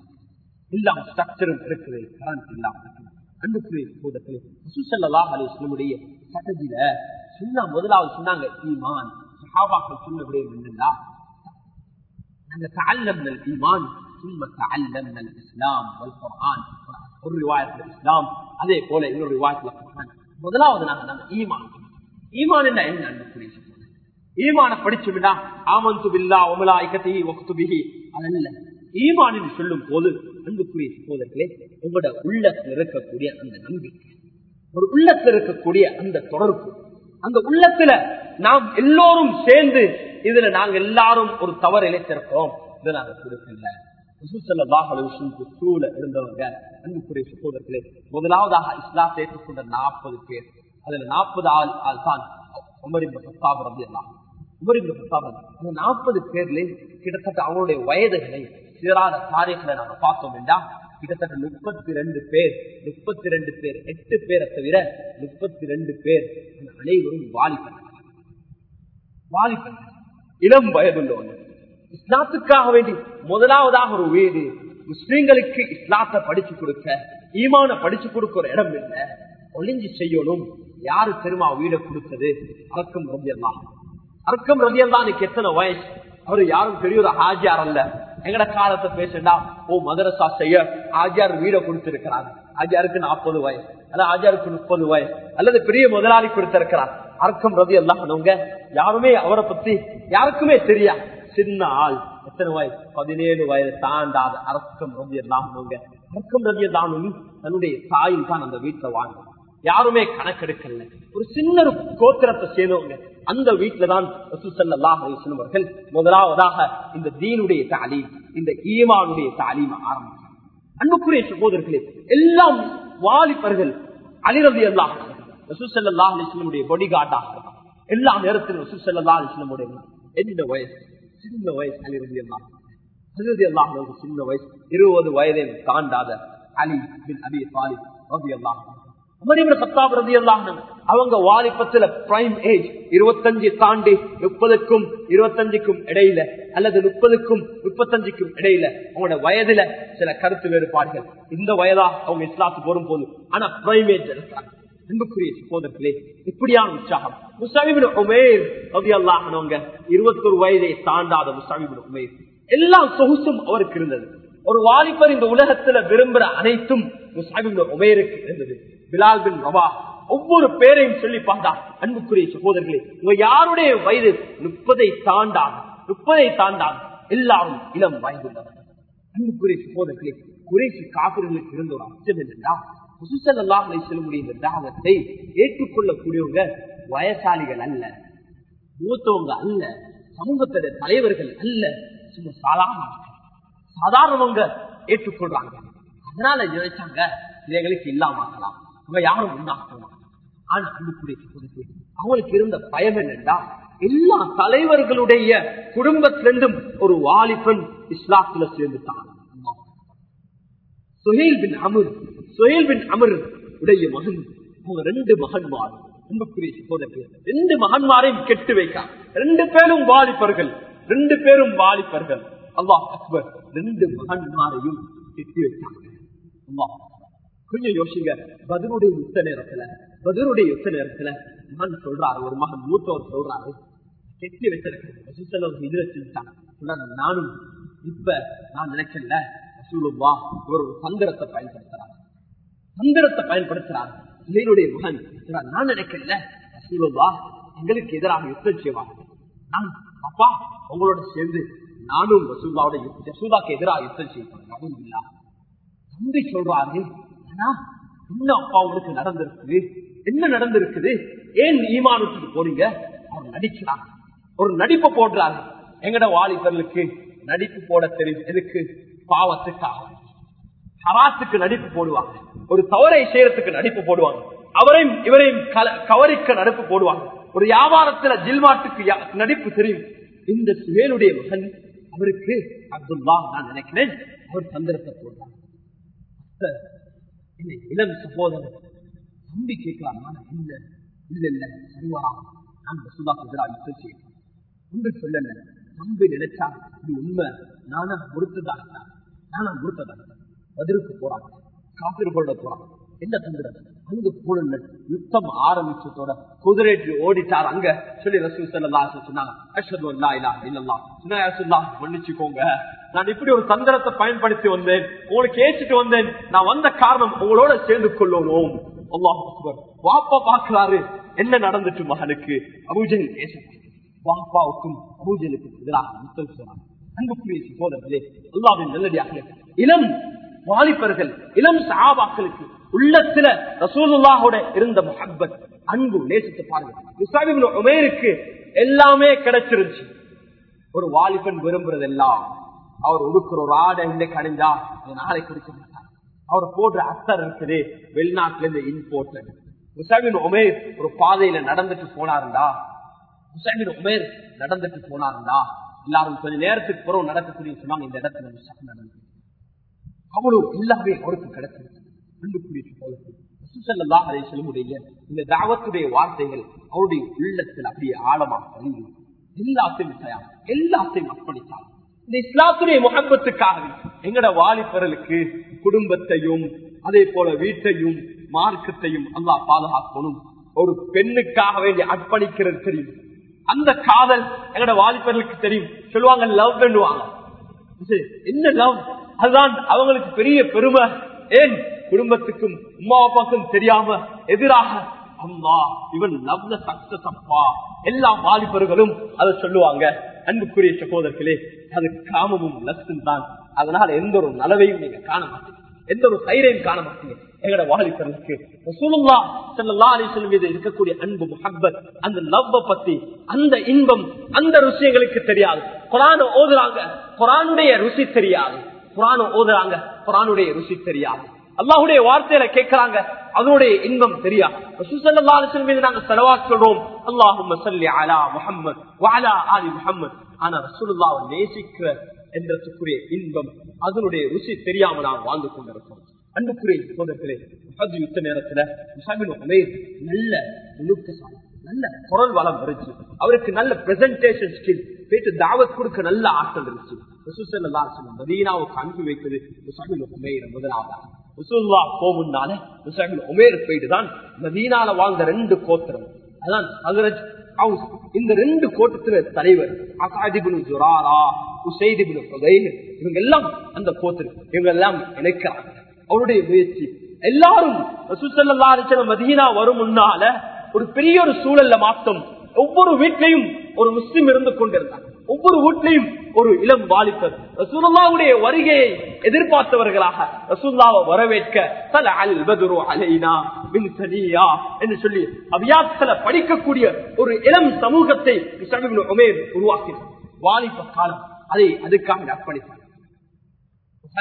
இல்லாம ஸ்ட்ரக்சரும் இருக்குது. கரண்ட் இல்லாம இருக்குது. அன்புக்குரிய சகோதரர்களே சுசல்லாஹ் அலி சொல்லுடைய சட்டத்தில சொன்னா முதலாவது சொன்னாங்க ஈமான். சஹாபாக்கள் சொன்ன விடயம் என்னன்னா நாங்க ஈமான் சும்ம தாழ்லம் இஸ்லாம் ஒரு இஸ்லாம் அதே போல இன்னொரு முதலாவது நாங்க நாங்க ஈமான் ஈமான் என்ன அன்பு ஈமான படிச்சுவிடா ஆமந்து பில்லா ஒமலா இக்கத்தி ஒக்துபிகி அதல்ல ஈமான் என்று சொல்லும் போது அன்புக்குரிய சகோதரர்களே உங்களோட உள்ளத்தில் இருக்கக்கூடிய அந்த நம்பிக்கை ஒரு உள்ளத்தில் இருக்கக்கூடிய அந்த தொடர்பு அந்த உள்ளத்துல நாம் எல்லோரும் சேர்ந்து இதுல நாங்க எல்லாரும் ஒரு தவறு இழைத்திருக்கிறோம் இதை நாங்க கொடுக்கல. இருந்தவங்க அன்புக்குரிய சகோதரர்களே முதலாவதாக இஸ்லாத்தை ஏற்றுக்கொண்ட நாற்பது பேர். அதுல நாற்பது ஆள் ஆள் தான் உமரின் சத்தாபரம் எல்லாம் உமரின் அந்த நாற்பது பேர்ல கிட்டத்தட்ட அவங்களுடைய வயதுகளை சீரான காரியங்களை நாங்க பார்த்தோம் என்றா கிட்டத்தட்ட முப்பத்தி ரெண்டு பேர் முப்பத்தி ரெண்டு பேர் எட்டு பேரை தவிர முப்பத்தி ரெண்டு பேர் அனைவரும் வாலிபர்கள். வாலிபன். இளம் வயதுள்ளவன். இஸ்லாத்துக்காக வேண்டி முதலாவதாக ஒரு வீடு முஸ்லீம்களுக்கு இஸ்லாத்தை படிச்சு கொடுக்க ஈமான படிச்சு கொடுக்க ஒரு இடம் இல்லை ஒளிஞ்சு செய்யணும். யாரு பெருமா வீட கொடுத்தது? அரக்கம் ரபியல்லாம் அரக்கம் ரபியல்லாம் எத்தனை வயசு? அவரு யாரும் பெரிய ஒரு ஆஜியார் அல்ல. எங்கட காலத்தை பேசுனா ஓ மதரசா செய்ய ஆஜியார் வீட கொடுத்திருக்கிறார் ஆஜியாருக்கு நாற்பது வயசு அல்ல ஆஜியாருக்கு முப்பது வயசு அல்லது பெரிய முதலாளி கொடுத்திருக்கிறார். அர்க்கம் ரவி அல்லாஹனவங்க யாருமே அவரை பத்தி யாருக்குமே தெரியா? சின்ன ஆள் எத்தனை வயசு? பதினேழு வயது தாண்டாத அரக்கம் ரவி அல்லாஹனவங்க அர்க்கம் ரவி எல்லாம் தன்னுடைய தாயும் தான் அந்த வீட்டுல வாங்க யாருமே கணக்கெடுக்கல. ஒரு சின்ன கோத்திரத்தை சேர்ந்தவங்க அந்த வீட்டுலதான் அவர்கள் முதலாவதாக இந்த தீனுடைய தாலீம் இந்த ஈமானுடைய தாலீம் ஆரம்பிச்சாங்க. அன்புக்குரிய சகோதரர்களே எல்லாம் வாலிபர்கள் அலிரவி அல்லாஹ் ரசூசல்லா அலிஸ்லமுடைய பொடி காட்டாக எல்லா நேரத்திலும் ரசூசல்லா அலிஸ்லமுடைய என்ன வயசு? சின்ன வயசு அலிரதி எல்லாம் அலிரதி அல்லாஹ் சின்ன வயசு. இருபது வயதை தாண்டாத அலி பின் அபி தாலிப் ரதி அல்லாஹ் அவங்க வாலிபத்துல பிரைம் ஏஜ் இருபத்தஞ்சு தாண்டி முப்பதுக்கும் இருபத்தஞ்சுக்கும் இடையில அல்லது முப்பதுக்கும் முப்பத்தஞ்சுக்கும் இடையில அவங்களோட வயதுல சில கருத்து வேறுபாடுகள். இந்த வயதா அவங்க இஸ்லாத்துக்கு வரும் போது ஆனா பிரைம் ஏஜ் இருக்காங்க. அன்புக்குரிய சகோதரர்களே இப்படியான உற்சாகம். முசாமிபின் உமேர் அப்படி அல்லாஹனவங்க இருபத்தொரு வயதை தாண்டாத முசாமிபின் உமேர். எல்லா சொகுசும் அவருக்கு இருந்தது. ஒரு வாலிபர் இந்த உலகத்துல விரும்புற அனைத்தும் முசாமிபின் உமேருக்கு இருந்தது. பிலால் பின் ரவா ஒவ்வொரு பேரையும் சொல்லி பார்த்தா அன்புக்குரிய சகோதரர்களே இவ யாருடைய வயது? முப்பதை தாண்டாக முப்பதை தாண்டாக எல்லாரும் இளம் வயதுள்ளவர் அன்புக்குரிய சகோதரர்களே குறைசி காப்பிர்களுக்கு இருந்த ஒரு அச்சம் என்னென்னா முசுசல்லாஹலை செல்லுடைய இந்த தாவத்தை ஏற்றுக்கொள்ளக்கூடியவங்க வயசாலிகள் அல்ல மூத்தவங்க அல்ல சமூகத்திட தலைவர்கள் அல்ல சும்மா சாதாரண சாதாரணவங்க ஏற்றுக்கொள்றாங்க. அதனால நினைச்சாங்க இதைகளுக்கு இல்லாமக்கலாம் இவங்க யாரும் உண்டாக்கலாம் ஆனா அன்புக்குரிய சகோதரர்களே அவங்களுக்கு இருந்த பயம் என்னண்டா எல்லா தலைவர்களுடைய குடும்பத்திலிருந்தும் ஒரு வாலிபன் இஸ்லாத்துல சேர்ந்துட்டான். சுஹேல் பின் அமர் சுஹேல் அமர் உடைய மகன். அவங்க ரெண்டு மகன்மார். அன்புக்குரிய சகோதரர்கள் ரெண்டு மகன்மாரையும் கெட்டு வைக்க ரெண்டு பேரும் வாலிபர்கள். ரெண்டு பேரும் வாலிபர்கள். அல்லாஹ் அக்பர் ரெண்டு மகன்மாரையும் கெட்டி வைத்தாங்க. அல்லாஹ் கொஞ்சம் யோசிங்க. பதிலுடைய யுத்த நேரத்துல பதிலுடைய யுத்த நேரத்துல மகன் சொல்றாரு ஒரு மகன் மூத்தவர் சொல்றாரு கெட்டி வச்சிருக்கேன் நானும் இப்ப நான் நினைக்கல வா ஒரு தந்திரத்தை பயன்படுத்துறாங்க. தந்திரத்தை பயன்படுத்துறாங்க. இவருடைய மகன். நான் நினைக்கல. ரசூலுல்லா எங்களுக்கு எதிராக யுத்தம் செய்வாங்க. நான் அப்பா உங்களோட சேர்ந்து நானும் ரசூல்லாவோட ரசூலாக்கு எதிராக யுத்தம் செய்வேன் இல்லா தம்பி சொல்றாரு ஆனா என்ன அப்பா உங்களுக்கு நடந்திருக்குது? என்ன நடந்திருக்குது? ஏன் ஈமானத்துக்கு போறீங்க? அவர் நடிக்கிறார் ஒரு நடிப்பு போடுறாரு. எங்கட வாலிபர்களுக்கு நடிப்பு போட தெரியும். எதுக்கு? பாவத்துக்காக. ஹராத்துக்கு நடிப்பு போடுவாங்க. ஒரு தவறை செய்யறதுக்கு நடிப்பு போடுவாங்க. அவரையும் இவரையும் கவரிக்க நடிப்பு போடுவாங்க. ஒரு வியாபாரத்துல ஜில்மாட்டுக்கு நடிப்பு தெரியும். இந்த சுவேலுடைய மகன் அவருக்கு அப்துல்லா நான் நினைக்கிறேன். அவர் தந்திரத்தை போடுறாங்க இளம் சகோதரர் தம்பி கேட்கலாம்? இல்ல இல்ல இல்ல சரிவரா நான் சுதா எதிராக யுத்தம் செய்யலாம் ஒன்று சொல்லல. தம்பி நினைச்சா இது உண்மை. நானா பொறுத்ததாக நானும் பொறுத்ததாக பதிலுக்கு போறாங்க காப்பீடு கொள்ள போறாங்க என்ன தந்திரம் அங்கு போன யுத்தம் ஆரம்பிச்சதோட குதிரைக்கு ஓடிட்டார் அங்க. சொல்லி ரசூல் செல்லா சொன்னாங்க அஷ்ஹது அல்லா இலா இல்லல்லா மன்னிச்சுக்கோங்க. நான் இப்படி ஒரு தந்திரத்தை பயன்படுத்தி வந்தேன் உங்களுக்கு ஏச்சிட்டு வந்தேன். நான் வந்த காரணம் உங்களோட சேர்ந்து கொள்ளணும். அல்லாஹ் வாப்பா பாக்குறாரு என்ன நடந்துட்டு மகனுக்கு? அபூஜன் வாப்பாவுக்கும் அபூஜனுக்கும் எதிராக யுத்தம் சொன்னாங்க. அன்புக்குரிய சகோதரர்களே அல்லாவின் நல்லடியாக இளம் வாலிபர்கள் இளம் சஹாபாக்களுக்கு உள்ளத்துல ரசூலுல்லாஹோட இருந்த முஹப்பத் அன்பு நேசித்து பாருங்க. உமேருக்கு எல்லாமே கிடைச்சிருச்சு ஒரு வாலிபன் விரும்புறது எல்லாம் அவர் உடுக்கிற ஒரு ஆடை இன்னைக்கு அணிஞ்சா நாளை குடிக்க மாட்டார். அவர் போடுற அத்தர் இருக்குது வெளிநாட்டுல இருந்து இம்போர்ட் முசாமின் உமேர் ஒரு பாதையில நடந்துட்டு போனாருண்டா? உசாமின் உமேர் நடந்துட்டு போனாருந்தா எல்லாரும் கொஞ்ச நேரத்துக்கு பிறகு நடக்கக்கூடிய சொன்னாங்க இந்த இடத்துல நடந்தது அவ்வளவு எல்லாமே அவருக்கு கிடைச்சது இந்த தாவத்துடைய வார்த்தைகள் அவருடைய உள்ளத்தில் அப்படியே ஆழமாக பதிவு எல்லாத்தையும் தயார் எல்லாத்தையும் அர்ப்பணித்தார் இந்த இஸ்லாத்துடைய முகம்பத்துக்காக எங்கட வாலிபர்களுக்கு குடும்பத்தையும் அதே போல வீட்டையும் மார்க்கத்தையும் அல்லா பாதுகாக்கணும். ஒரு பெண்ணுக்காக வேண்டி அர்ப்பணிக்கிறது தெரியும். அந்த காதல் எங்கட வாலிபர்களுக்கு தெரியும். சொல்லுவாங்க லவ் பண்ணுவாங்க என்ன லவ் அதுதான் அவங்களுக்கு பெரிய பெருமை. ஏன்? குடும்பத்துக்கும் உமா அப்பாக்கும் தெரியாம எதிராக. அம்மா இவன் லவ்ல சக்சஸ் அப்பா. எல்லா வாலிபர்களும் அதை சொல்லுவாங்க. அன்புக்குரிய சகோதரர்களே அது காமமும் லஸ்டும் தான் அதனால எந்த ஒரு நலவையும் நீங்க காண மாட்டீங்க. எந்த ஒரு சைரையும் காண மாட்டீங்க. எங்கட வாலிபர்களுக்கு ரசூலுல்லாஹ் ஸல்லல்லாஹு அலைஹி வஸல்லம் மீது இருக்கக்கூடிய அன்பு முஹப்பத் அந்த லவ்வ பத்தி அந்த இன்பம் அந்த ருசியங்களுக்கு தெரியாது. குர்ஆன் ஓதுறாங்க குர்ஆனுடைய ருசி தெரியாது. குரான ஓதுறாங்க குரானுடைய ருசி தெரியாது. அல்லாஹுடைய வார்த்தையில கேட்கிறாங்க அதனுடைய இன்பம் தெரியா மீது நாங்க செலவா சொல்றோம் அல்லாஹும் அலா முஹம்மத் வாலா ஆலி முஹம்மத். ஆனா ரசூலுல்லாவை நேசிக்கிற என்றதுக்குரிய இன்பம் அதனுடைய ருசி தெரியாம நாம் வாழ்ந்து கொண்டிருக்கோம் அன்புக்குரிய சோதத்திலே யுத்த நேரத்துல நல்ல நுணுக்கசாலி நல்ல குரல் வளம் இருந்துச்சு அவருக்கு நல்ல பிரசன்டேஷன் ஸ்கில் போயிட்டு தாவத் கொடுக்க நல்ல ஆற்றல் இருந்துச்சு மதீனாவுக்கு அனுப்பி வைப்பது முதலாவதாக ரசூல்லா போமுன்னால உமேர் போயிட்டு தான் மதீனால வாழ்ந்த ரெண்டு கோத்திரம். அதான் இந்த ரெண்டு கோட்டத்துல தலைவர் அசாதிபுன் ஜுராரா உசைதிபுன் இவங்க எல்லாம் அந்த கோத்திரம் இவங்க எல்லாம் இணைக்கிறாங்க. அவருடைய முயற்சி எல்லாரும் மதீனா வரும் முன்னால ஒரு பெரிய ஒரு சூழல்ல மாத்தம் ஒவ்வொரு வீட்லையும் ஒரு முஸ்லீம் இருந்து கொண்டிருந்தாங்க ஒவ்வொரு வீட்லையும் ஒரு இளம் வாலிபர் ரசூல்லாவுடைய வருகையை எதிர்பார்த்தவர்களாக ரசூல்லாவை வரவேற்க தல அல் பதுரு அலைனா பின் சனியா என்று சொல்லி அவியாக்களை படிக்கக்கூடிய ஒரு இளம் சமூகத்தை உமேர் உருவாக்கினார். வாலிப காலம். அதை அதுக்காக அர்ப்பணித்தார்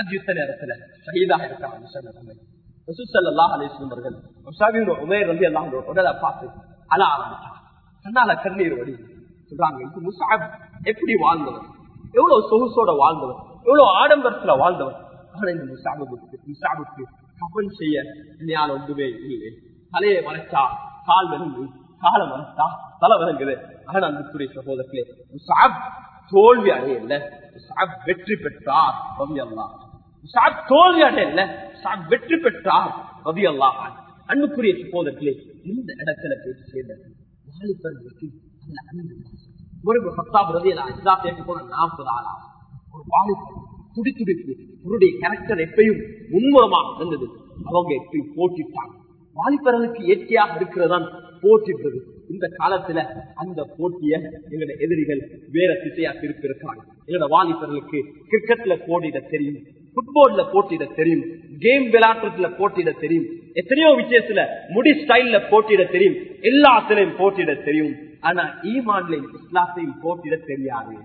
யுத்த நேரத்துல ஷஹீதாக இருக்காங்க உடலை பார்த்து அழ ஆரம்பிச்சார் கண்ணால கண்ணீர் வடி சொல்றாங்க. முசாப் எப்படி வாழ்ந்தவர்? எவ்வளவு சொகுசோட வாழ்ந்தவர்? எவ்வளவு ஆடம்பரத்துல வாழ்ந்தவர்? ஆனா இந்த முசாபுக்கு முசாபுக்கு கபன் செய்ய என்னால் ஒன்றுமே இல்லை தலையை மறைச்சா கால் விளங்கு காலை மறைச்சா தலை விளங்குது ஆனா அன்புக்குரிய சகோதரர்களே முசாப் தோல்வி அடையல முசாப் வெற்றி பெற்றார் ரவி அல்லா முசாப் தோல்வி அடையல முசாப் வெற்றி பெற்றார் ரவி அல்லா அன்புக்குரிய சகோதரர்களே இந்த இடத்துல பேசி சேர்ந்த வாலிபர்களுக்கு நல்ல அன்பு ஒரு வாலிபர் துடி துடிப்பு அவருடைய கேரக்டர் எப்பயும் முன்முறமாக இருந்தது. அவங்க எப்பயும் போட்டிட்டாங்க? வாலிபர்களுக்கு இயற்கையாக இருக்கிறதான் போட்டிடுறது இந்த காலத்துல அந்த போட்டிய எங்களோட எதிரிகள் வேற திசையா திருப்பி இருக்கிறாங்க. எங்களோட வாலிபர்களுக்கு கிரிக்கெட்ல போட்டிட தெரியும். புட்பால்ல போட்டிட தெரியும். கேம் விளையாட்டுல போட்டிட தெரியும். எத்தனையோ விஷயத்துல முடி ஸ்டைல்ல போட்டிட தெரியும். எல்லாத்திலையும் போட்டிட தெரியும். ஆனா ஈமான்லையும் இஸ்லாத்தையும் போட்டிட தெரியாது.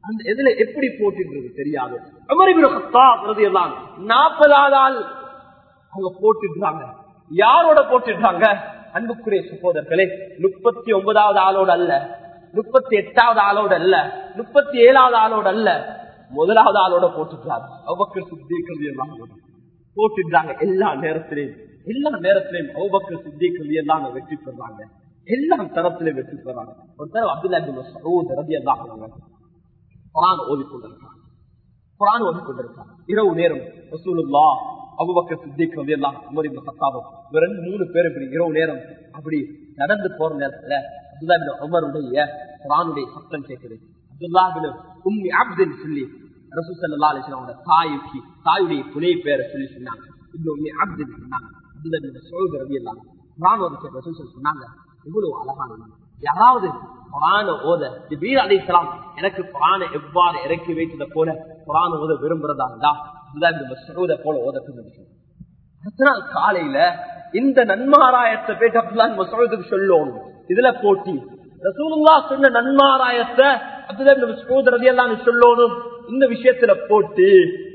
அந்த எதுல எப்படி போட்டின்றது தெரியாது. நாற்பதாவது ஆள் அவங்க போட்டுடுறாங்க. யாரோட போட்டுடுறாங்க? அன்புக்குரிய சகோதரர்களே முப்பத்தி ஒன்பதாவது ஆளோட அல்ல. முப்பத்தி எட்டாவது ஆளோட அல்ல. முப்பத்தி ஏழாவது ஆளோட அல்ல. முதலாவது ஆளோட போட்டுட்டார் அவ்வக்கர் சித்திகள் எல்லாம் போட்டுட்டாங்க. எல்லா நேரத்திலையும் எல்லா நேரத்திலையும் அவ்வக்கர் சித்திகள் எல்லாம் வெற்றி பெறாங்க. எல்லா தரத்திலையும் வெற்றி பெறாங்க. ஒரு தடவை அப்துல்லா சகோதரதி எல்லாம் குரான் ஓதிக்கொண்டிருக்காங்க குரான் ஓதிக்கொண்டிருக்காங்க இரவு நேரம் ரசூலுல்லா அபுபக்க சித்திக் வந்து எல்லாம் உமர் இப்னு ரெண்டு மூணு பேர் இப்படி இரவு நேரம் அப்படி நடந்து போற நேரத்துல அப்துல்லா பின் உமருடைய குரானுடைய சத்தம் கேட்கிறது உம்மி அப்துன்னு சொல்லி ரசூ சல்லா அலிஸ்லாமோட தாய்க்கு தாயுடைய துணை பேரை சொல்லி சொன்னாங்க இன்னும் உம்மி அப்துன்னு சொன்னாங்க அப்துல்லா பின் சோழ ரவி எல்லாம் குரான் ஓதி ரசூ சொன்னாங்க இவ்வளவு அழகான யாராவது குரான ஓத ஜபீர் அலி இஸ்லாம் எனக்கு குரான எவ்வாறு இறக்கி வைத்ததை போல குரான ஓத விரும்புறதா இருந்தா போல ஓதட்டும் அடுத்த நாள் காலையில இந்த நன்மாராயத்தை போயிட்டு அப்துல்லான் மசோதுக்கு சொல்லணும் இதுல போட்டி ரசூலுல்லா சொன்ன நன்மாராயத்தை அப்துல்லா எல்லாம் சொல்லணும் இந்த விஷயத்துல போட்டி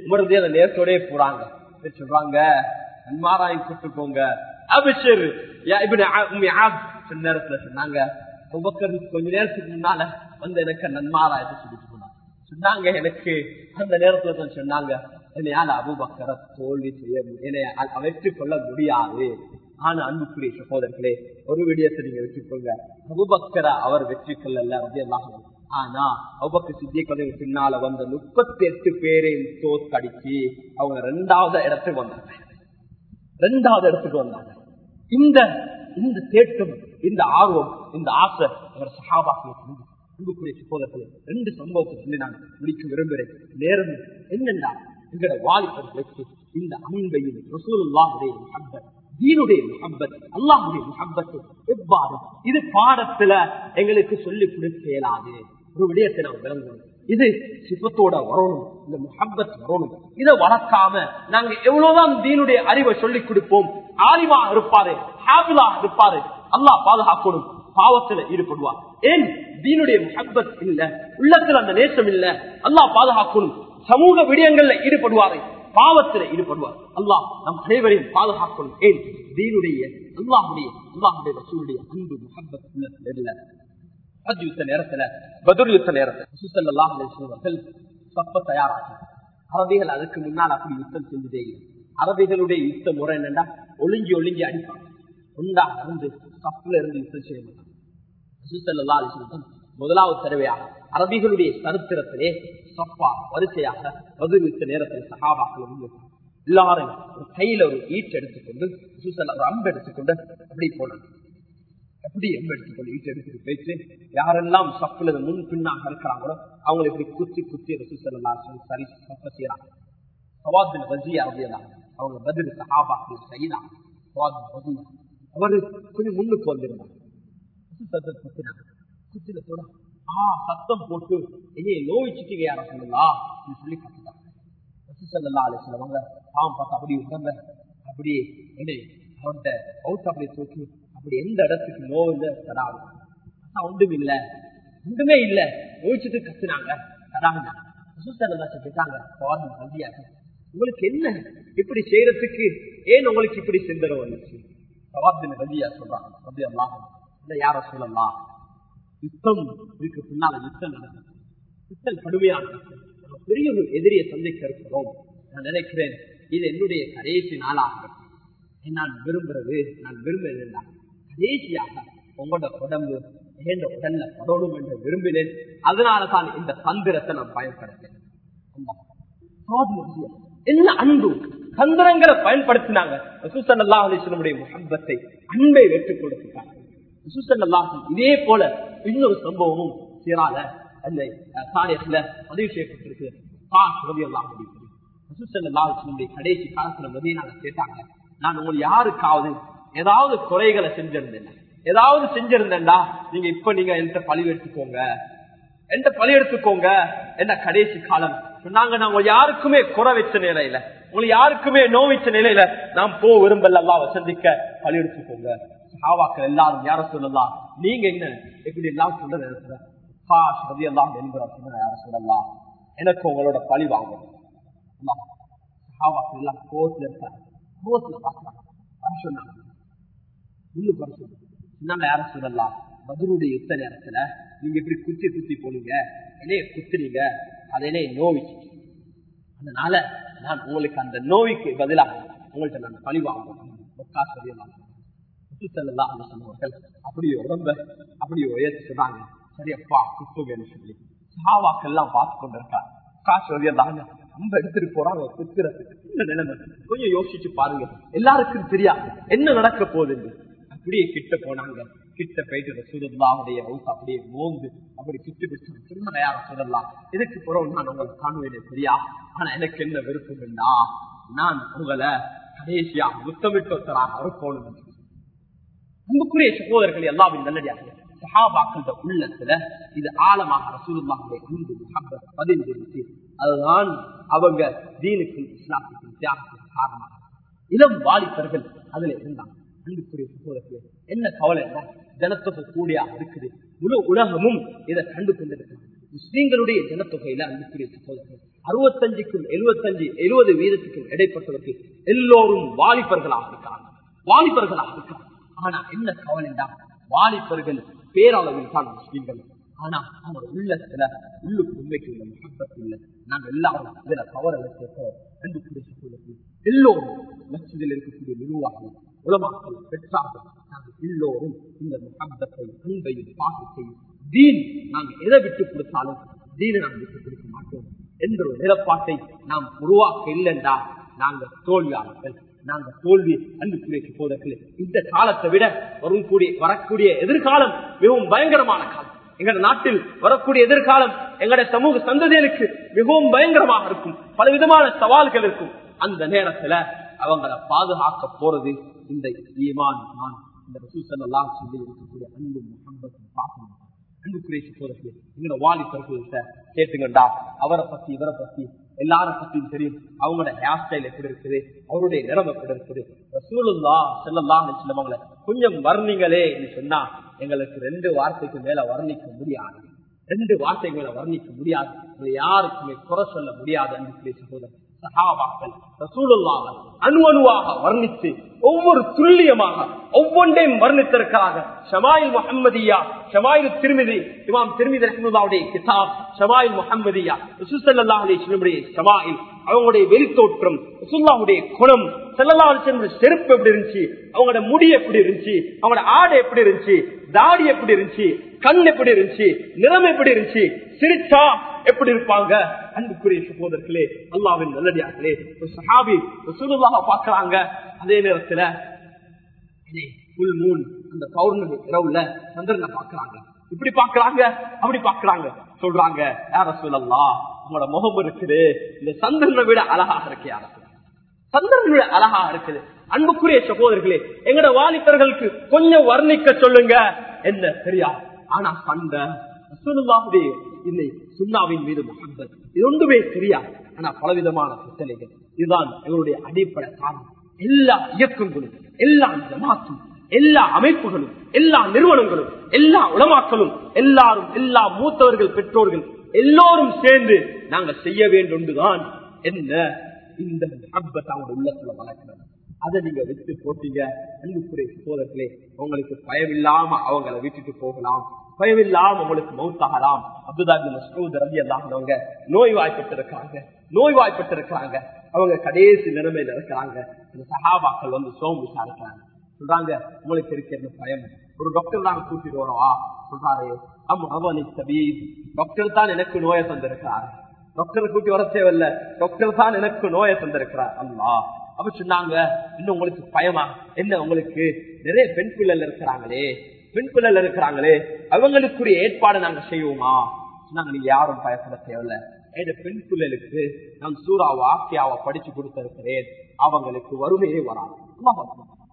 உமரது அந்த நேரத்தோடய போறாங்க. சொல்றாங்க நன்மாராயம் கூட்டு போங்க. அபிஷர் நேரத்துல சொன்னாங்க கொஞ்ச நேரத்துக்கு முன்னால வந்து எனக்கு நன்மாராயத்தை சொல்லிட்டு போனாங்க சொன்னாங்க எனக்கு அந்த நேரத்துல தான் சொன்னாங்க என்னையால அபுபக்கர தோல்வி செய்ய என்னை வெற்றி கொள்ள முடியாது. ஆனா அன்புக்குரிய சகோதரர்களே ஒரு விடயத்தை நீங்க வெற்றி கொள்ளுங்க. அபுபக்கர அவர் வெற்றி கொள்ளல அப்படியெல்லாம் ஆனா அவ்வக்கு சித்திய பின்னால வந்த முப்பத்தி எட்டு பேரையும் தோற்கடிச்சு அவங்க ரெண்டாவது இடத்துக்கு வந்தாங்க. ரெண்டாவது இடத்துக்கு வந்தாங்க. இந்த இந்த தேட்டம் இந்த ஆர்வம் இந்த ஆசை அவர் சகாபாக்களுக்கு அன்புக்குரிய ரெண்டு சம்பவத்தை சொல்லி நான் முடிக்க விரும்புகிறேன். நேரம் என்னென்னா எங்களோட வாலிபர்களுக்கு இந்த அன்பையும் ரசூலுல்லாவுடைய முகப்பத் தீனுடைய முகப்பத் அல்லாஹுடைய முகப்பத்து எவ்வாறு? இது பாடத்துல எங்களுக்கு சொல்லிக் கொடுக்க இயலாது. ஒரு விடயத்தை நாம் விளங்கணும். இது சிப்பத்தோட வரணும் இந்த முகப்பத் வரணும். இதை வளர்க்காம நாங்க எவ்வளவுதான் தீனுடைய அறிவை சொல்லிக் கொடுப்போம் ஆலிமா இருப்பாரு ஹாபிலா இருப்பாரு அல்லாஹ் பாதுகாக்கணும் பாவத்துல ஈடுபடுவார். ஏன்? தீனுடைய முகப்பத் இல்ல உள்ளத்துல அந்த நேசம் இல்ல அல்லாஹ் பாதுகாக்கணும் சமூக விடயங்கள்ல ஈடுபடுவாரு பாவத்தில் ஈடுபடுவார். அல்லாஹ் நம் அனைவரையும் பாதுகாக்கணும் ஏன்? தீனுடைய அல்லாஹுடைய அல்லாஹுடைய ரசூலுடைய அன்பு முகப்பத் உள்ளத்தில் ஹஜ் யுத்த நேரத்துல பதுர் யுத்த நேரத்துல சப்ப தயாராக அரபிகள் அதுக்கு முன்னால் அப்படி யுத்தம் செஞ்சதே இல்லை அரபிகளுடைய யுத்த முறை என்னன்னா ஒளிஞ்சி ஒளிஞ்சி அடிப்பாங்க உண்டா இருந்து சப்புல இருந்து யுத்தம் செய்ய மாட்டாங்க ரசூலுல்லாஹி அலைஹி முதலாவது தடவையாக அரபிகளுடைய சரித்திரத்திலே சப்பா வரிசையாக பதுர் யுத்த நேரத்தில் சகாபாக்கள் எல்லாரும் ஒரு கையில ஒரு ஈட்டு எடுத்துக்கொண்டு ரசூலுல்லாஹி ஒரு அம்பு எடுத்துக்கொண்டு அப்படி போனாங்க. எப்படி எம்பு எடுத்துக்கொண்டு ஈட்டு எடுத்துட்டு யாரெல்லாம் சப்புல முன் பின்னாக இருக்கிறாங்களோ அவங்களை இப்படி குத்தி குத்தி ரசூலுல்லாஹி அலைஹி சரி சப்ப செய்யறாங்க சவாத்தின் வசியா அப்படின்னா அவங்க பதில் சஹாபாக்கள் சைதா சவாத்தின் வசியா அவரு கொஞ்சம் முன்னுக்கு வந்திருந்தாங்க சத்தம் குத்தினாங்க. குத்தின கூட ஆ சத்தம் போட்டு என்னைய நோய்ச்சிட்டீங்க யார சொல்லலாம் சொல்லி கத்துட்டாங்க ரசூசல்லா சொல்லுவாங்க ஆம் பார்த்து அப்படி உட்கார்ந்த அப்படியே என்ன அவன்கிட்ட அவுட் அப்படியே தூக்கி அப்படி எந்த இடத்துக்கு நோவு இல்லை தடாது ஒன்றும் இல்ல. ஒன்றுமே இல்ல. நோய்ச்சிட்டு கத்துனாங்க. தடாங்க ரசூசல்லா கேட்டாங்க பாருங்க நம்பியாக உங்களுக்கு என்ன இப்படி செய்யறதுக்கு? ஏன் உங்களுக்கு இப்படி சிந்தனை வந்துச்சு? சவாத்தின் ரஜியா சொல்றாங்க ரபி இல்லை இல்ல யார சொல்லலாம் யுத்தம் இதுக்கு பின்னால யுத்தம் நடந்தது யுத்தம் கடுமையான நம்ம பெரிய ஒரு எதிரிய சந்திக்க இருக்கிறோம். நான் நினைக்கிறேன் இது என்னுடைய கடைசி நாளாக. நான் விரும்புறது? நான் விரும்புகிறேன் தேசியாக உங்களோட உடம்பு எந்த உடல்ல படணும் என்று விரும்பினேன். அதனால தான் இந்த தந்திரத்தை நான் பயன்படுத்தேன் என்ன அன்பு தந்திரங்களை பயன்படுத்தினாங்க. முகப்பத்தை அன்பை வெற்றுக் கொடுத்துட்டாங்க. இதே போல இன்னொரு சம்பவமும் சீரால அந்த காரியத்துல பதிவு செய்யப்பட்டிருக்கு. கடைசி காலத்துல மதியனால கேட்டாங்க நான் உங்களை யாருக்காவது ஏதாவது குறைகளை செஞ்சிருந்தேன். ஏதாவது செஞ்சிருந்தேன்டா நீங்க இப்ப நீங்க என்கிட்ட பழி எடுத்துக்கோங்க. என்கிட்ட பழி எடுத்துக்கோங்க. என்ன கடைசி காலம்? சொன்னாங்க நாங்க யாருக்குமே குறை வச்ச நிலையில உங்களை யாருக்குமே நோவிச்ச நிலையில நாம் போ விரும்பல வசந்திக்க பழி எடுத்துக்கோங்க. சாவாக்கள் எல்லாரும் யார சொல்லலாம் நீங்க என்ன? எப்படி எல்லாம் சொல்ற? நேரத்துல எல்லாம் என்பதை சொன்ன யார சொல்லலாம் எனக்கு உங்களோட பழி வாங்கும் சாவாக்கள் எல்லாம் கோத்துல இருக்காங்க. கோத்துல பாக்கலாம் சொன்னாங்க. இன்னும் குறை சொன்னாங்க யார சொல்லலாம் பதிலுடைய யுத்த நேரத்துல நீங்க இப்படி குத்தி குத்தி போனீங்க என்னைய குத்துனீங்க அதனே என்னைய நோவிச்சு அதனால நான் உங்களுக்கு அந்த நோய்க்கு பதிலாக உங்கள்கிட்ட நான் பழி வாங்குவேன் அப்படி உடம்ப அப்படியே உயர்த்தி சொன்னாங்க. சரியப்பா குத்துவேன்னு சொல்லி. சாவாக்கெல்லாம் பார்த்து கொண்டிருக்காங்க காசு வழியதாங்க நம்ம எடுத்துட்டு போறாங்க குத்துறதுக்கு. நிலைமை? கொஞ்சம் யோசிச்சு பாருங்க. எல்லாருக்கும் தெரியாது என்ன நடக்க போகுது? அப்படியே கிட்ட போனாங்க. கிட்ட போயிட்டு சுரல்லாவுடைய வயசு அப்படியே மோந்து அப்படி சுட்டு பிடிச்சு திரும்ப யார சொல்லலாம் இதுக்கு பிறகு நான் உங்களை காணுவேன் சரியா? ஆனா எனக்கு என்ன விருப்பம் இல்லா நான் உங்களை கடைசியா முத்தமிட்டொத்தராக இருக்கணும் அன்புக்குரிய சகோதரர்கள் எல்லாரும் நல்லடியாக சஹாபாக்கள உள்ளத்துல இது ஆழமாக ரசூலுல்லாஹுடைய அன்பு பதிந்து பதிந்திருச்சு. அதுதான் அவங்க தீனுக்கும் இஸ்லாத்துக்கும் தியாகத்துக்கு காரணமாக. இளம் வாலிபர்கள் அதுல இருந்தாங்க. அன்புக்குரிய சகோதரர்களே என்ன கவலை ஜனத்தொகை கூடியா இருக்குது. முழு உலகமும் இதை கண்டு கொண்டிருக்கிறது. முஸ்லீம்களுடைய ஜனத்தொகையில அன்புக்குரிய சகோதரர்கள் அறுபத்தஞ்சுக்கும் எழுபத்தஞ்சு எழுபது வீதத்துக்கும் இடைப்பட்டவர்கள் எல்லோரும் வாலிபர்களாக இருக்காங்க. வாலிபர்களாக இருக்கிறாங்க ஆனா என்ன கவலைண்டா வாலிபர்கள் பேரளவில் தான் முஸ்லீம்கள். ஆனா அவங்க உள்ளத்துல உள்ளுக்கு உண்மைக்கு உள்ள முகப்பத்து இல்லை. நாங்க எல்லாரும் இதுல கவலை வச்சிருக்கோம் அன்புக்குரிய சகோதரர்கள் எல்லோரும் மசிதில் இருக்கக்கூடிய நிர்வாகம் உலமாக்கள் பெற்றார்கள். நாங்கள் எல்லோரும் இந்த முகப்பத்தை அன்பையும் பாசத்தையும் தீன் நாங்கள் எதை விட்டு கொடுத்தாலும் தீனை நாம் விட்டு கொடுக்க மாட்டோம் என்ற ஒரு நிலப்பாட்டை நாம் உருவாக்க இல்லைண்டா. நாங்க தோல்வியாளர்கள். நாங்க தோல்வி அன்புக்குரிய சகோதரர்களே இந்த காலத்தை விட வரும் கூடிய வரக்கூடிய எதிர்காலம் மிகவும் பயங்கரமான காலம். எங்கட நாட்டில் வரக்கூடிய எதிர்காலம் எங்களுடைய சமூக சந்ததிகளுக்கு மிகவும் பயங்கரமாக இருக்கும். பல விதமான சவால்கள் இருக்கும். அந்த நேரத்துல அவங்களை பாதுகாக்க போறது இந்த ஈமான் நான் இந்த ரசூசல்லாம் சொல்லி இருக்கக்கூடிய அன்பு முகம்பத்தும் பார்க்கணும் அன்புக்குரிய சகோதரர்களே எங்களோட வாலிபர்கள்ட்ட கேட்டுங்கண்டா. அவரை பத்தி இவரை பத்தி எல்லார பத்தியும் தெரியும். அவங்களோட ஹேர் ஸ்டைல் எப்படி இருக்குது? அவருடைய நிறம் எப்படி இருக்குது? ரசூலுல்லா செல்லலாம் சொல்லுவாங்களே கொஞ்சம் வர்ணிங்களே சொன்னா எங்களுக்கு ரெண்டு வார்த்தைக்கு மேல வர்ணிக்க முடியாது. ரெண்டு வார்த்தைகளை வர்ணிக்க முடியாது. யாருக்குமே குறை சொல்ல முடியாது அன்புக்குரிய சகோதரர் சகாபாக்கள் ரசூலுல்லாஹ் அணு அணுவாக வர்ணித்து ஒவ்வொரு துல்லியமாக ஒவ்வொன்றையும் வர்ணித்தற்காக ஷமாயில் முஹம்மதியா ஷமாயில் திருமிதி இமாம் திருமிதி ரஹ்மதாவுடைய கிதாப் ஷமாயில் முஹம்மதியா ரசூலுல்லாஹி அலைஹி ஷமாயில் அவங்களுடைய வெளித்தோற்றம் ரசூலுல்லாஹுடைய குணம் ஸல்லல்லாஹு செருப்பு எப்படி இருந்துச்சு அவங்களோட முடி எப்படி இருந்துச்சு அவங்களோட ஆடை எப்படி இருந்துச்சு தாடி எப்படி இருந்துச்சு கண் எப்படி இருந்துச்சு நிறம் எப்படி இருந்துச்சு சிரிச்சா எப்படி இருப்பாங்க அன்புக்குரிய சகோதரர்களே அல்லாவின் நல்லடியார்களே ஒரு சஹாபி ரசூலுல்லாஹ பாக்குறாங்க அதே நேரத்துல புல் மூன் அந்த பௌர்ணமி இரவுல சந்திரனை பாக்குறாங்க இப்படி பாக்குறாங்க அப்படி பாக்குறாங்க சொல்றாங்க யார சொல்லலாம் உங்களோட முகம் இருக்குது. இந்த சந்திரனை விட அழகாக இருக்கு யார சந்திரனை விட அழகா இருக்குது. அன்புக்குரிய சகோதரர்களே எங்கட வாலிபர்களுக்கு கொஞ்சம் வர்ணிக்க சொல்லுங்க. என்ன சரியா ஆனா சண்டை இல்லை சுண்ணாவின் மீது முகப்பத். இது ஒன்றுமே தெரியாது. ஆனா பலவிதமான பிரச்சனைகள் இதுதான் எங்களுடைய அடிப்படை காரணம். எல்லா இயக்கங்களும் எல்லா ஜமாத்தும் எல்லா அமைப்புகளும் எல்லா நிறுவனங்களும் எல்லா உளமாக்களும் எல்லாரும் எல்லா மூத்தவர்கள் பெற்றோர்கள் எல்லோரும் சேர்ந்து நாங்க செய்ய வேண்டும்தான் என்ன இந்த முகப்பத் அவங்க உள்ளத்துல வளர்க்கிறது. அதை நீங்க விட்டு போட்டீங்க. அன்புக்குரிய சோதர்களே உங்களுக்கு பயமில்லாம அவங்கள விட்டுட்டு போகலாம். பயமில்லாம உங்களுக்கு மௌத்தாகலாம் அப்துல்லாபி நோய்வாய்ப்பட்டிருக்காங்க. ரவி அவங்க கடைசி நிலைமையில இருக்கிறாங்க. இந்த சகாபாக்கள் வந்து சோம் விசாரிக்கிறாங்க சொல்றாங்க உங்களுக்கு இருக்கிற பயம்? ஒரு டாக்டர் நாங்க கூட்டிட்டு வரோவா? சொல்றாரு அம் டாக்டர் தான் எனக்கு நோயை தந்திருக்கிறாரு. டாக்டர் கூட்டி வர தேவையில்ல. டாக்டர் தான் எனக்கு நோயை தந்திருக்கிறார். அல்லா அப்ப சொன்னாங்க இன்னும் உங்களுக்கு பயமா? என்ன உங்களுக்கு? நிறைய பெண் பிள்ளைகள் இருக்கிறாங்களே. பெண் பிள்ளைகள் இருக்கிறாங்களே அவங்களுக்குரிய ஏற்பாடு நாங்க செய்வோமா? சொன்னாங்க நீங்க யாரும் பயப்பட தேவையில்ல. என் பெண் பிள்ளைகளுக்கு நான் சூறாவை ஆக்கியாவை படிச்சு கொடுத்திருக்கிறேன். அவங்களுக்கு வறுமையே வராது.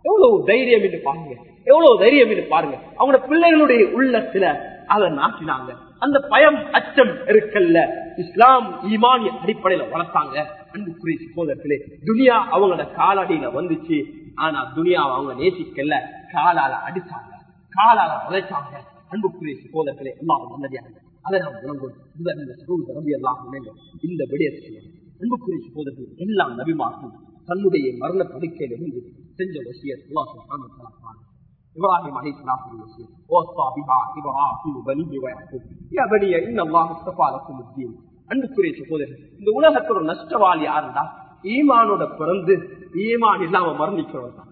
எவ்வளவு தைரியம் என்று பாருங்க. எவ்வளவு தைரியம் என்று பாருங்க. அவங்க பிள்ளைகளுடைய உள்ளத்துல அதை நாட்டினாங்க. அந்த பயம் அச்சம் இருக்கல்ல. இஸ்லாம் ஈமானிய அடிப்படையில வளர்த்தாங்க. அன்புக்குரிய சகோதரத்திலே துனியா அவங்களோட காலடியில வந்துச்சு. ஆனா துனியாவை அவங்க நேசிக்கல. காலால அடிச்சாங்க. காலால உழைச்சாங்க அன்புக்குரிய சகோதரர்களே எல்லாம் நல்லதாங்க அதை நாம் விளங்குவோம் இந்த சகோதர ரவி எல்லாம் இந்த விடயத்தை அன்புக்குரிய சகோதரர்கள் நபிமாக்கும் தன்னுடைய மரண படுக்கையிலிருந்து செஞ்ச வசியத் அல்லாஹ் சுப்ஹானஹு வ தஆலா பாருங்க. பிஹா இப்ராஹிம் பனிஹி வ யஅகூப் யா பனிய அன்புக்குரிய சகோதரர் இந்த உலகத்தோட நஷ்டவாளி யாருந்தா ஈமானோட பிறந்து ஈமான் இல்லாம மரணிக்கிறவன் தான்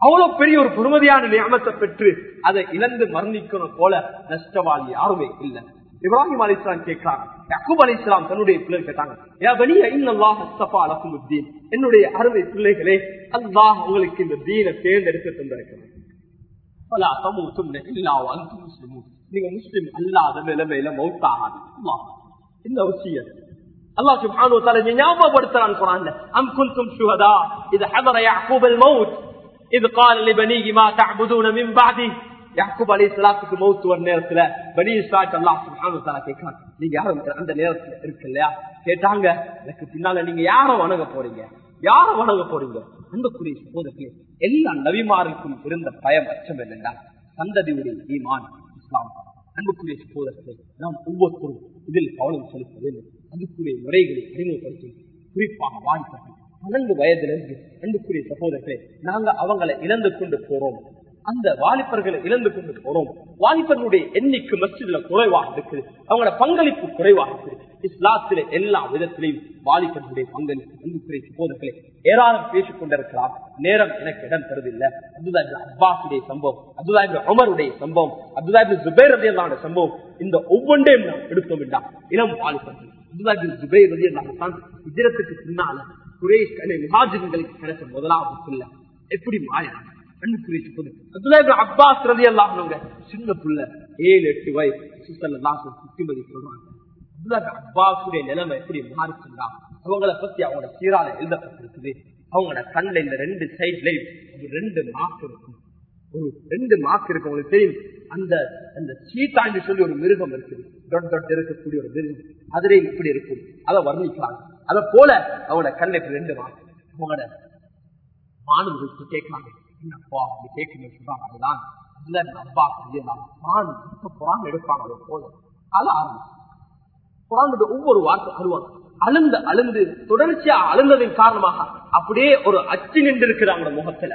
அவ்வளவு பெரிய ஒரு பொறுமதியான நியமத்தை பெற்று அதை இழந்து மரணிக்கணும் போல நஷ்டவாளி யாருமே இல்லை இப்ராஹிம் அலி இஸ்லாம் கேட்கிறாங்க யக்கூப் அலி இஸ்லாம் தன்னுடைய பிள்ளை கேட்டாங்க யா பனிய இன்னல்லாஹ் அஸ்தஃபா லக்கும் அத்-தீன் என்னுடைய அருமை பிள்ளைகளே அல்லாஹ் உங்களுக்கு இந்த தீனை தேர்ந்தெடுத்து தந்திருக்கிறார் فلا تموتن الا وانتم مسلمون நீங்க முஸ்லிம் அல்லாத நிலைமையில மௌத்தாகாது அல்லாஹ் இந்த வசியம் அல்லாஹ் சுப்ஹானஹு வ தஆலா ஞாபகப்படுத்துறான் குர்ஆன்ல அம் குன்தும் ஷுஹதா இத ஹதர யாக்கூப் அல் மௌத் இது கால் லிபனிகிமா மௌத்து வர நேரத்துல பனி இஸ்லாத் அந்த நேரத்துல இருக்கு இல்லையா கேட்டாங்க. எனக்கு யாரை வணங்க போறீங்க? யாரை வணங்க போறீங்க? அன்புக்குரிய சகோதரர்களே எல்லா நபிமாருக்கும் இருந்த பயம் அச்சம் என்னென்னா சந்ததியுடைய இஸ்லாம். அன்புக்குரிய சகோதரர்களை நாம் ஒவ்வொருத்தரும் இதில் கவனம் செலுத்த வேண்டும். அன்புக்குரிய முறைகளை அறிமுகப்படுத்தும் குறிப்பாக வாழ்க்கை பன்னெண்டு வயதிலிருந்து அன்புக்குரிய சகோதரர்களே நாங்க அவங்களை இழந்து கொண்டு போறோம். அந்த வாலிபர்களை இழந்து கொண்டு போறோம். வாலிபர்களுடைய எண்ணிக்கை மஸ்ஜித்ல குறைவாக இருக்குது. அவங்களோட பங்களிப்பு குறைவாக இருக்குது. இஸ்லாத்தில எல்லா விதத்திலையும் வாலிபர்களுடைய பங்களிப்பு அன்புக்குரிய சகோதரர்களே ஏராளம் பேசிக் கொண்டிருக்கலாம். நேரம் எனக்கு இடம் தருவதில்லை. அப்துல்லாஹி அப்பாசுடைய சம்பவம் அப்துல்லாஹி அமருடைய சம்பவம் அப்துல்லாஹி ஜுபேர் ரதியான சம்பவம் இந்த ஒவ்வொன்றையும் நாம் எடுத்தோம் என்றால் இளம் வாலிபர்கள். அப்துல்லாஹி ஜுபேர் ரதியான தான் பின்னால குரேஷ் முஹாஜிர்களுக்கு கிடைச்ச முதலாவது பிள்ளை எப்படி மாறினாங்க அன்புக்குரிய போது அப்துல்லாஹி அப்பாஸ் ரதி அல்லாஹ்ங்க சின்ன புள்ள ஏழு எட்டு வயசு சுத்திமதி புத்திமதி சொல்றாங்க. அப்துல்லாஹி அப்பாஸுடைய நிலைமை எப்படி மாறிச்சுங்களா அவங்கள பத்தி அவங்களோட சீரால எழுதப்பட்டிருக்குது. அவங்களோட கண்ணுல இந்த ரெண்டு சைட்லயும் ஒரு ரெண்டு மார்க் இருக்கும். ஒரு ரெண்டு மார்க் இருக்கு உங்களுக்கு தெரியும். அந்த அந்த சீட்டாண்டு சொல்லி ஒரு மிருகம் இருக்குது. தொட் தொட்டு இருக்கக்கூடிய ஒரு மிருகம். அதுல இப்படி இருக்கும். அதை வர்ணிக்கிறாங்க. அத போல அவங்களோட கண்ணுக்கு ரெண்டு மார்க் அவங்களோட மாணவர்களுக்கு கேட்கலாம். என்னப்பா அப்படி கேட்கணும் சொல்றாங்க. அதுதான் இல்ல அப்பா மான் இப்ப புறான் எடுப்பாங்க அது போல. அத ஆரம்பிச்சு. குரானுடைய ஒவ்வொரு வார்த்தை அழுவாங்க அழுந்து அழுந்து தொடர்ச்சியா அழுந்ததின் காரணமாக அப்படியே ஒரு அச்சு நின்று இருக்கிறாங்க முகத்துல.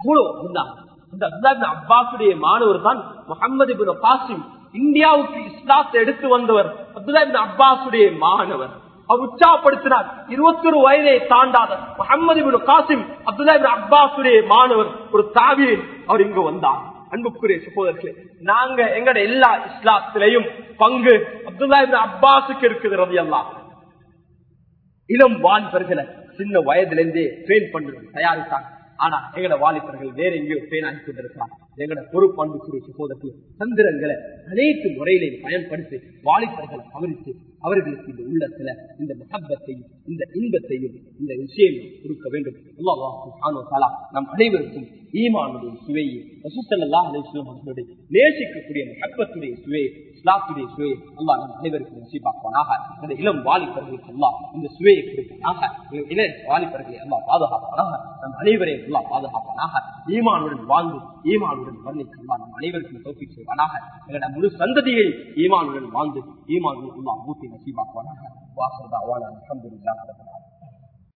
அவ்வளவு அழுந்தாங்க இந்த அப்தாபின் அப்பாசுடைய மாணவர் தான். முகமது பின் பாசிம் இந்தியாவுக்கு இஸ்லாத்தை எடுத்து வந்தவர் அப்துல்லா அப்பாசுடைய மாணவர் உற்சாகப்படுத்தினார் இருபத்தி ஒரு வயதை தாண்டாத முகமது காசிம் அப்துல்லா அப்பாசுடைய மாணவர் ஒரு தாவியில் அவர் இங்கு வந்தார். அன்புக்குரிய சகோதரர்களே நாங்க எங்கட எல்லா இஸ்லாத்திலையும் பங்கு அப்துல்லா அப்பாசுக்கு இருக்கிறது எல்லாம் இளம் வாலிபர்களை சின்ன வயதிலிருந்தே ட்ரெயின் பண்ணுறது தயாரித்தாங்க. ஆனா எங்கட வாலிபர்கள் வேற எங்கேயோ ட்ரெயின் ஆகி கொண்டிருக்கிறாங்க. எங்கட பொறுப்பன்புக்குரிய சகோதரர்கள் தந்திரங்களை அனைத்து முறையிலையும் பயன்படுத்தி வாலிபர்களை கவனித்து அவர்களுக்கு இந்த உள்ளத்துல இந்த மகப்பத்தையும் இந்த இன்பத்தையும் இந்த விஷயம் கொடுக்க வேண்டும். நம் அனைவருக்கும் ஈமானுடைய சுவையை நேசிக்கக்கூடிய மகப்பத்துடைய சுவையை இஸ்லாத்துடைய சுவையை அல்லா நம் அனைவருக்கும் நசீபாக்குவானாக இந்த இளம் வாலிபர்களுக்கு அல்லா இந்த சுவையை கொடுப்பானாக இள வாலிபர்களை அல்லா பாதுகாப்பானாக நம் அனைவரையும் அல்லா பாதுகாப்பானாக ஈமானுடன் வாழ்ந்து ஈமானுடன் வர்ணிக்க அல்லா நம் அனைவருக்கும் தோப்பி செய்வானாக எங்களோட முழு சந்ததியை ஈமானுடன் வாழ்ந்து ஈமானுடன் அல்லா மூத்தி நசீபாக்குவானாக வாசல் அவான அலமதுல்லாஹ்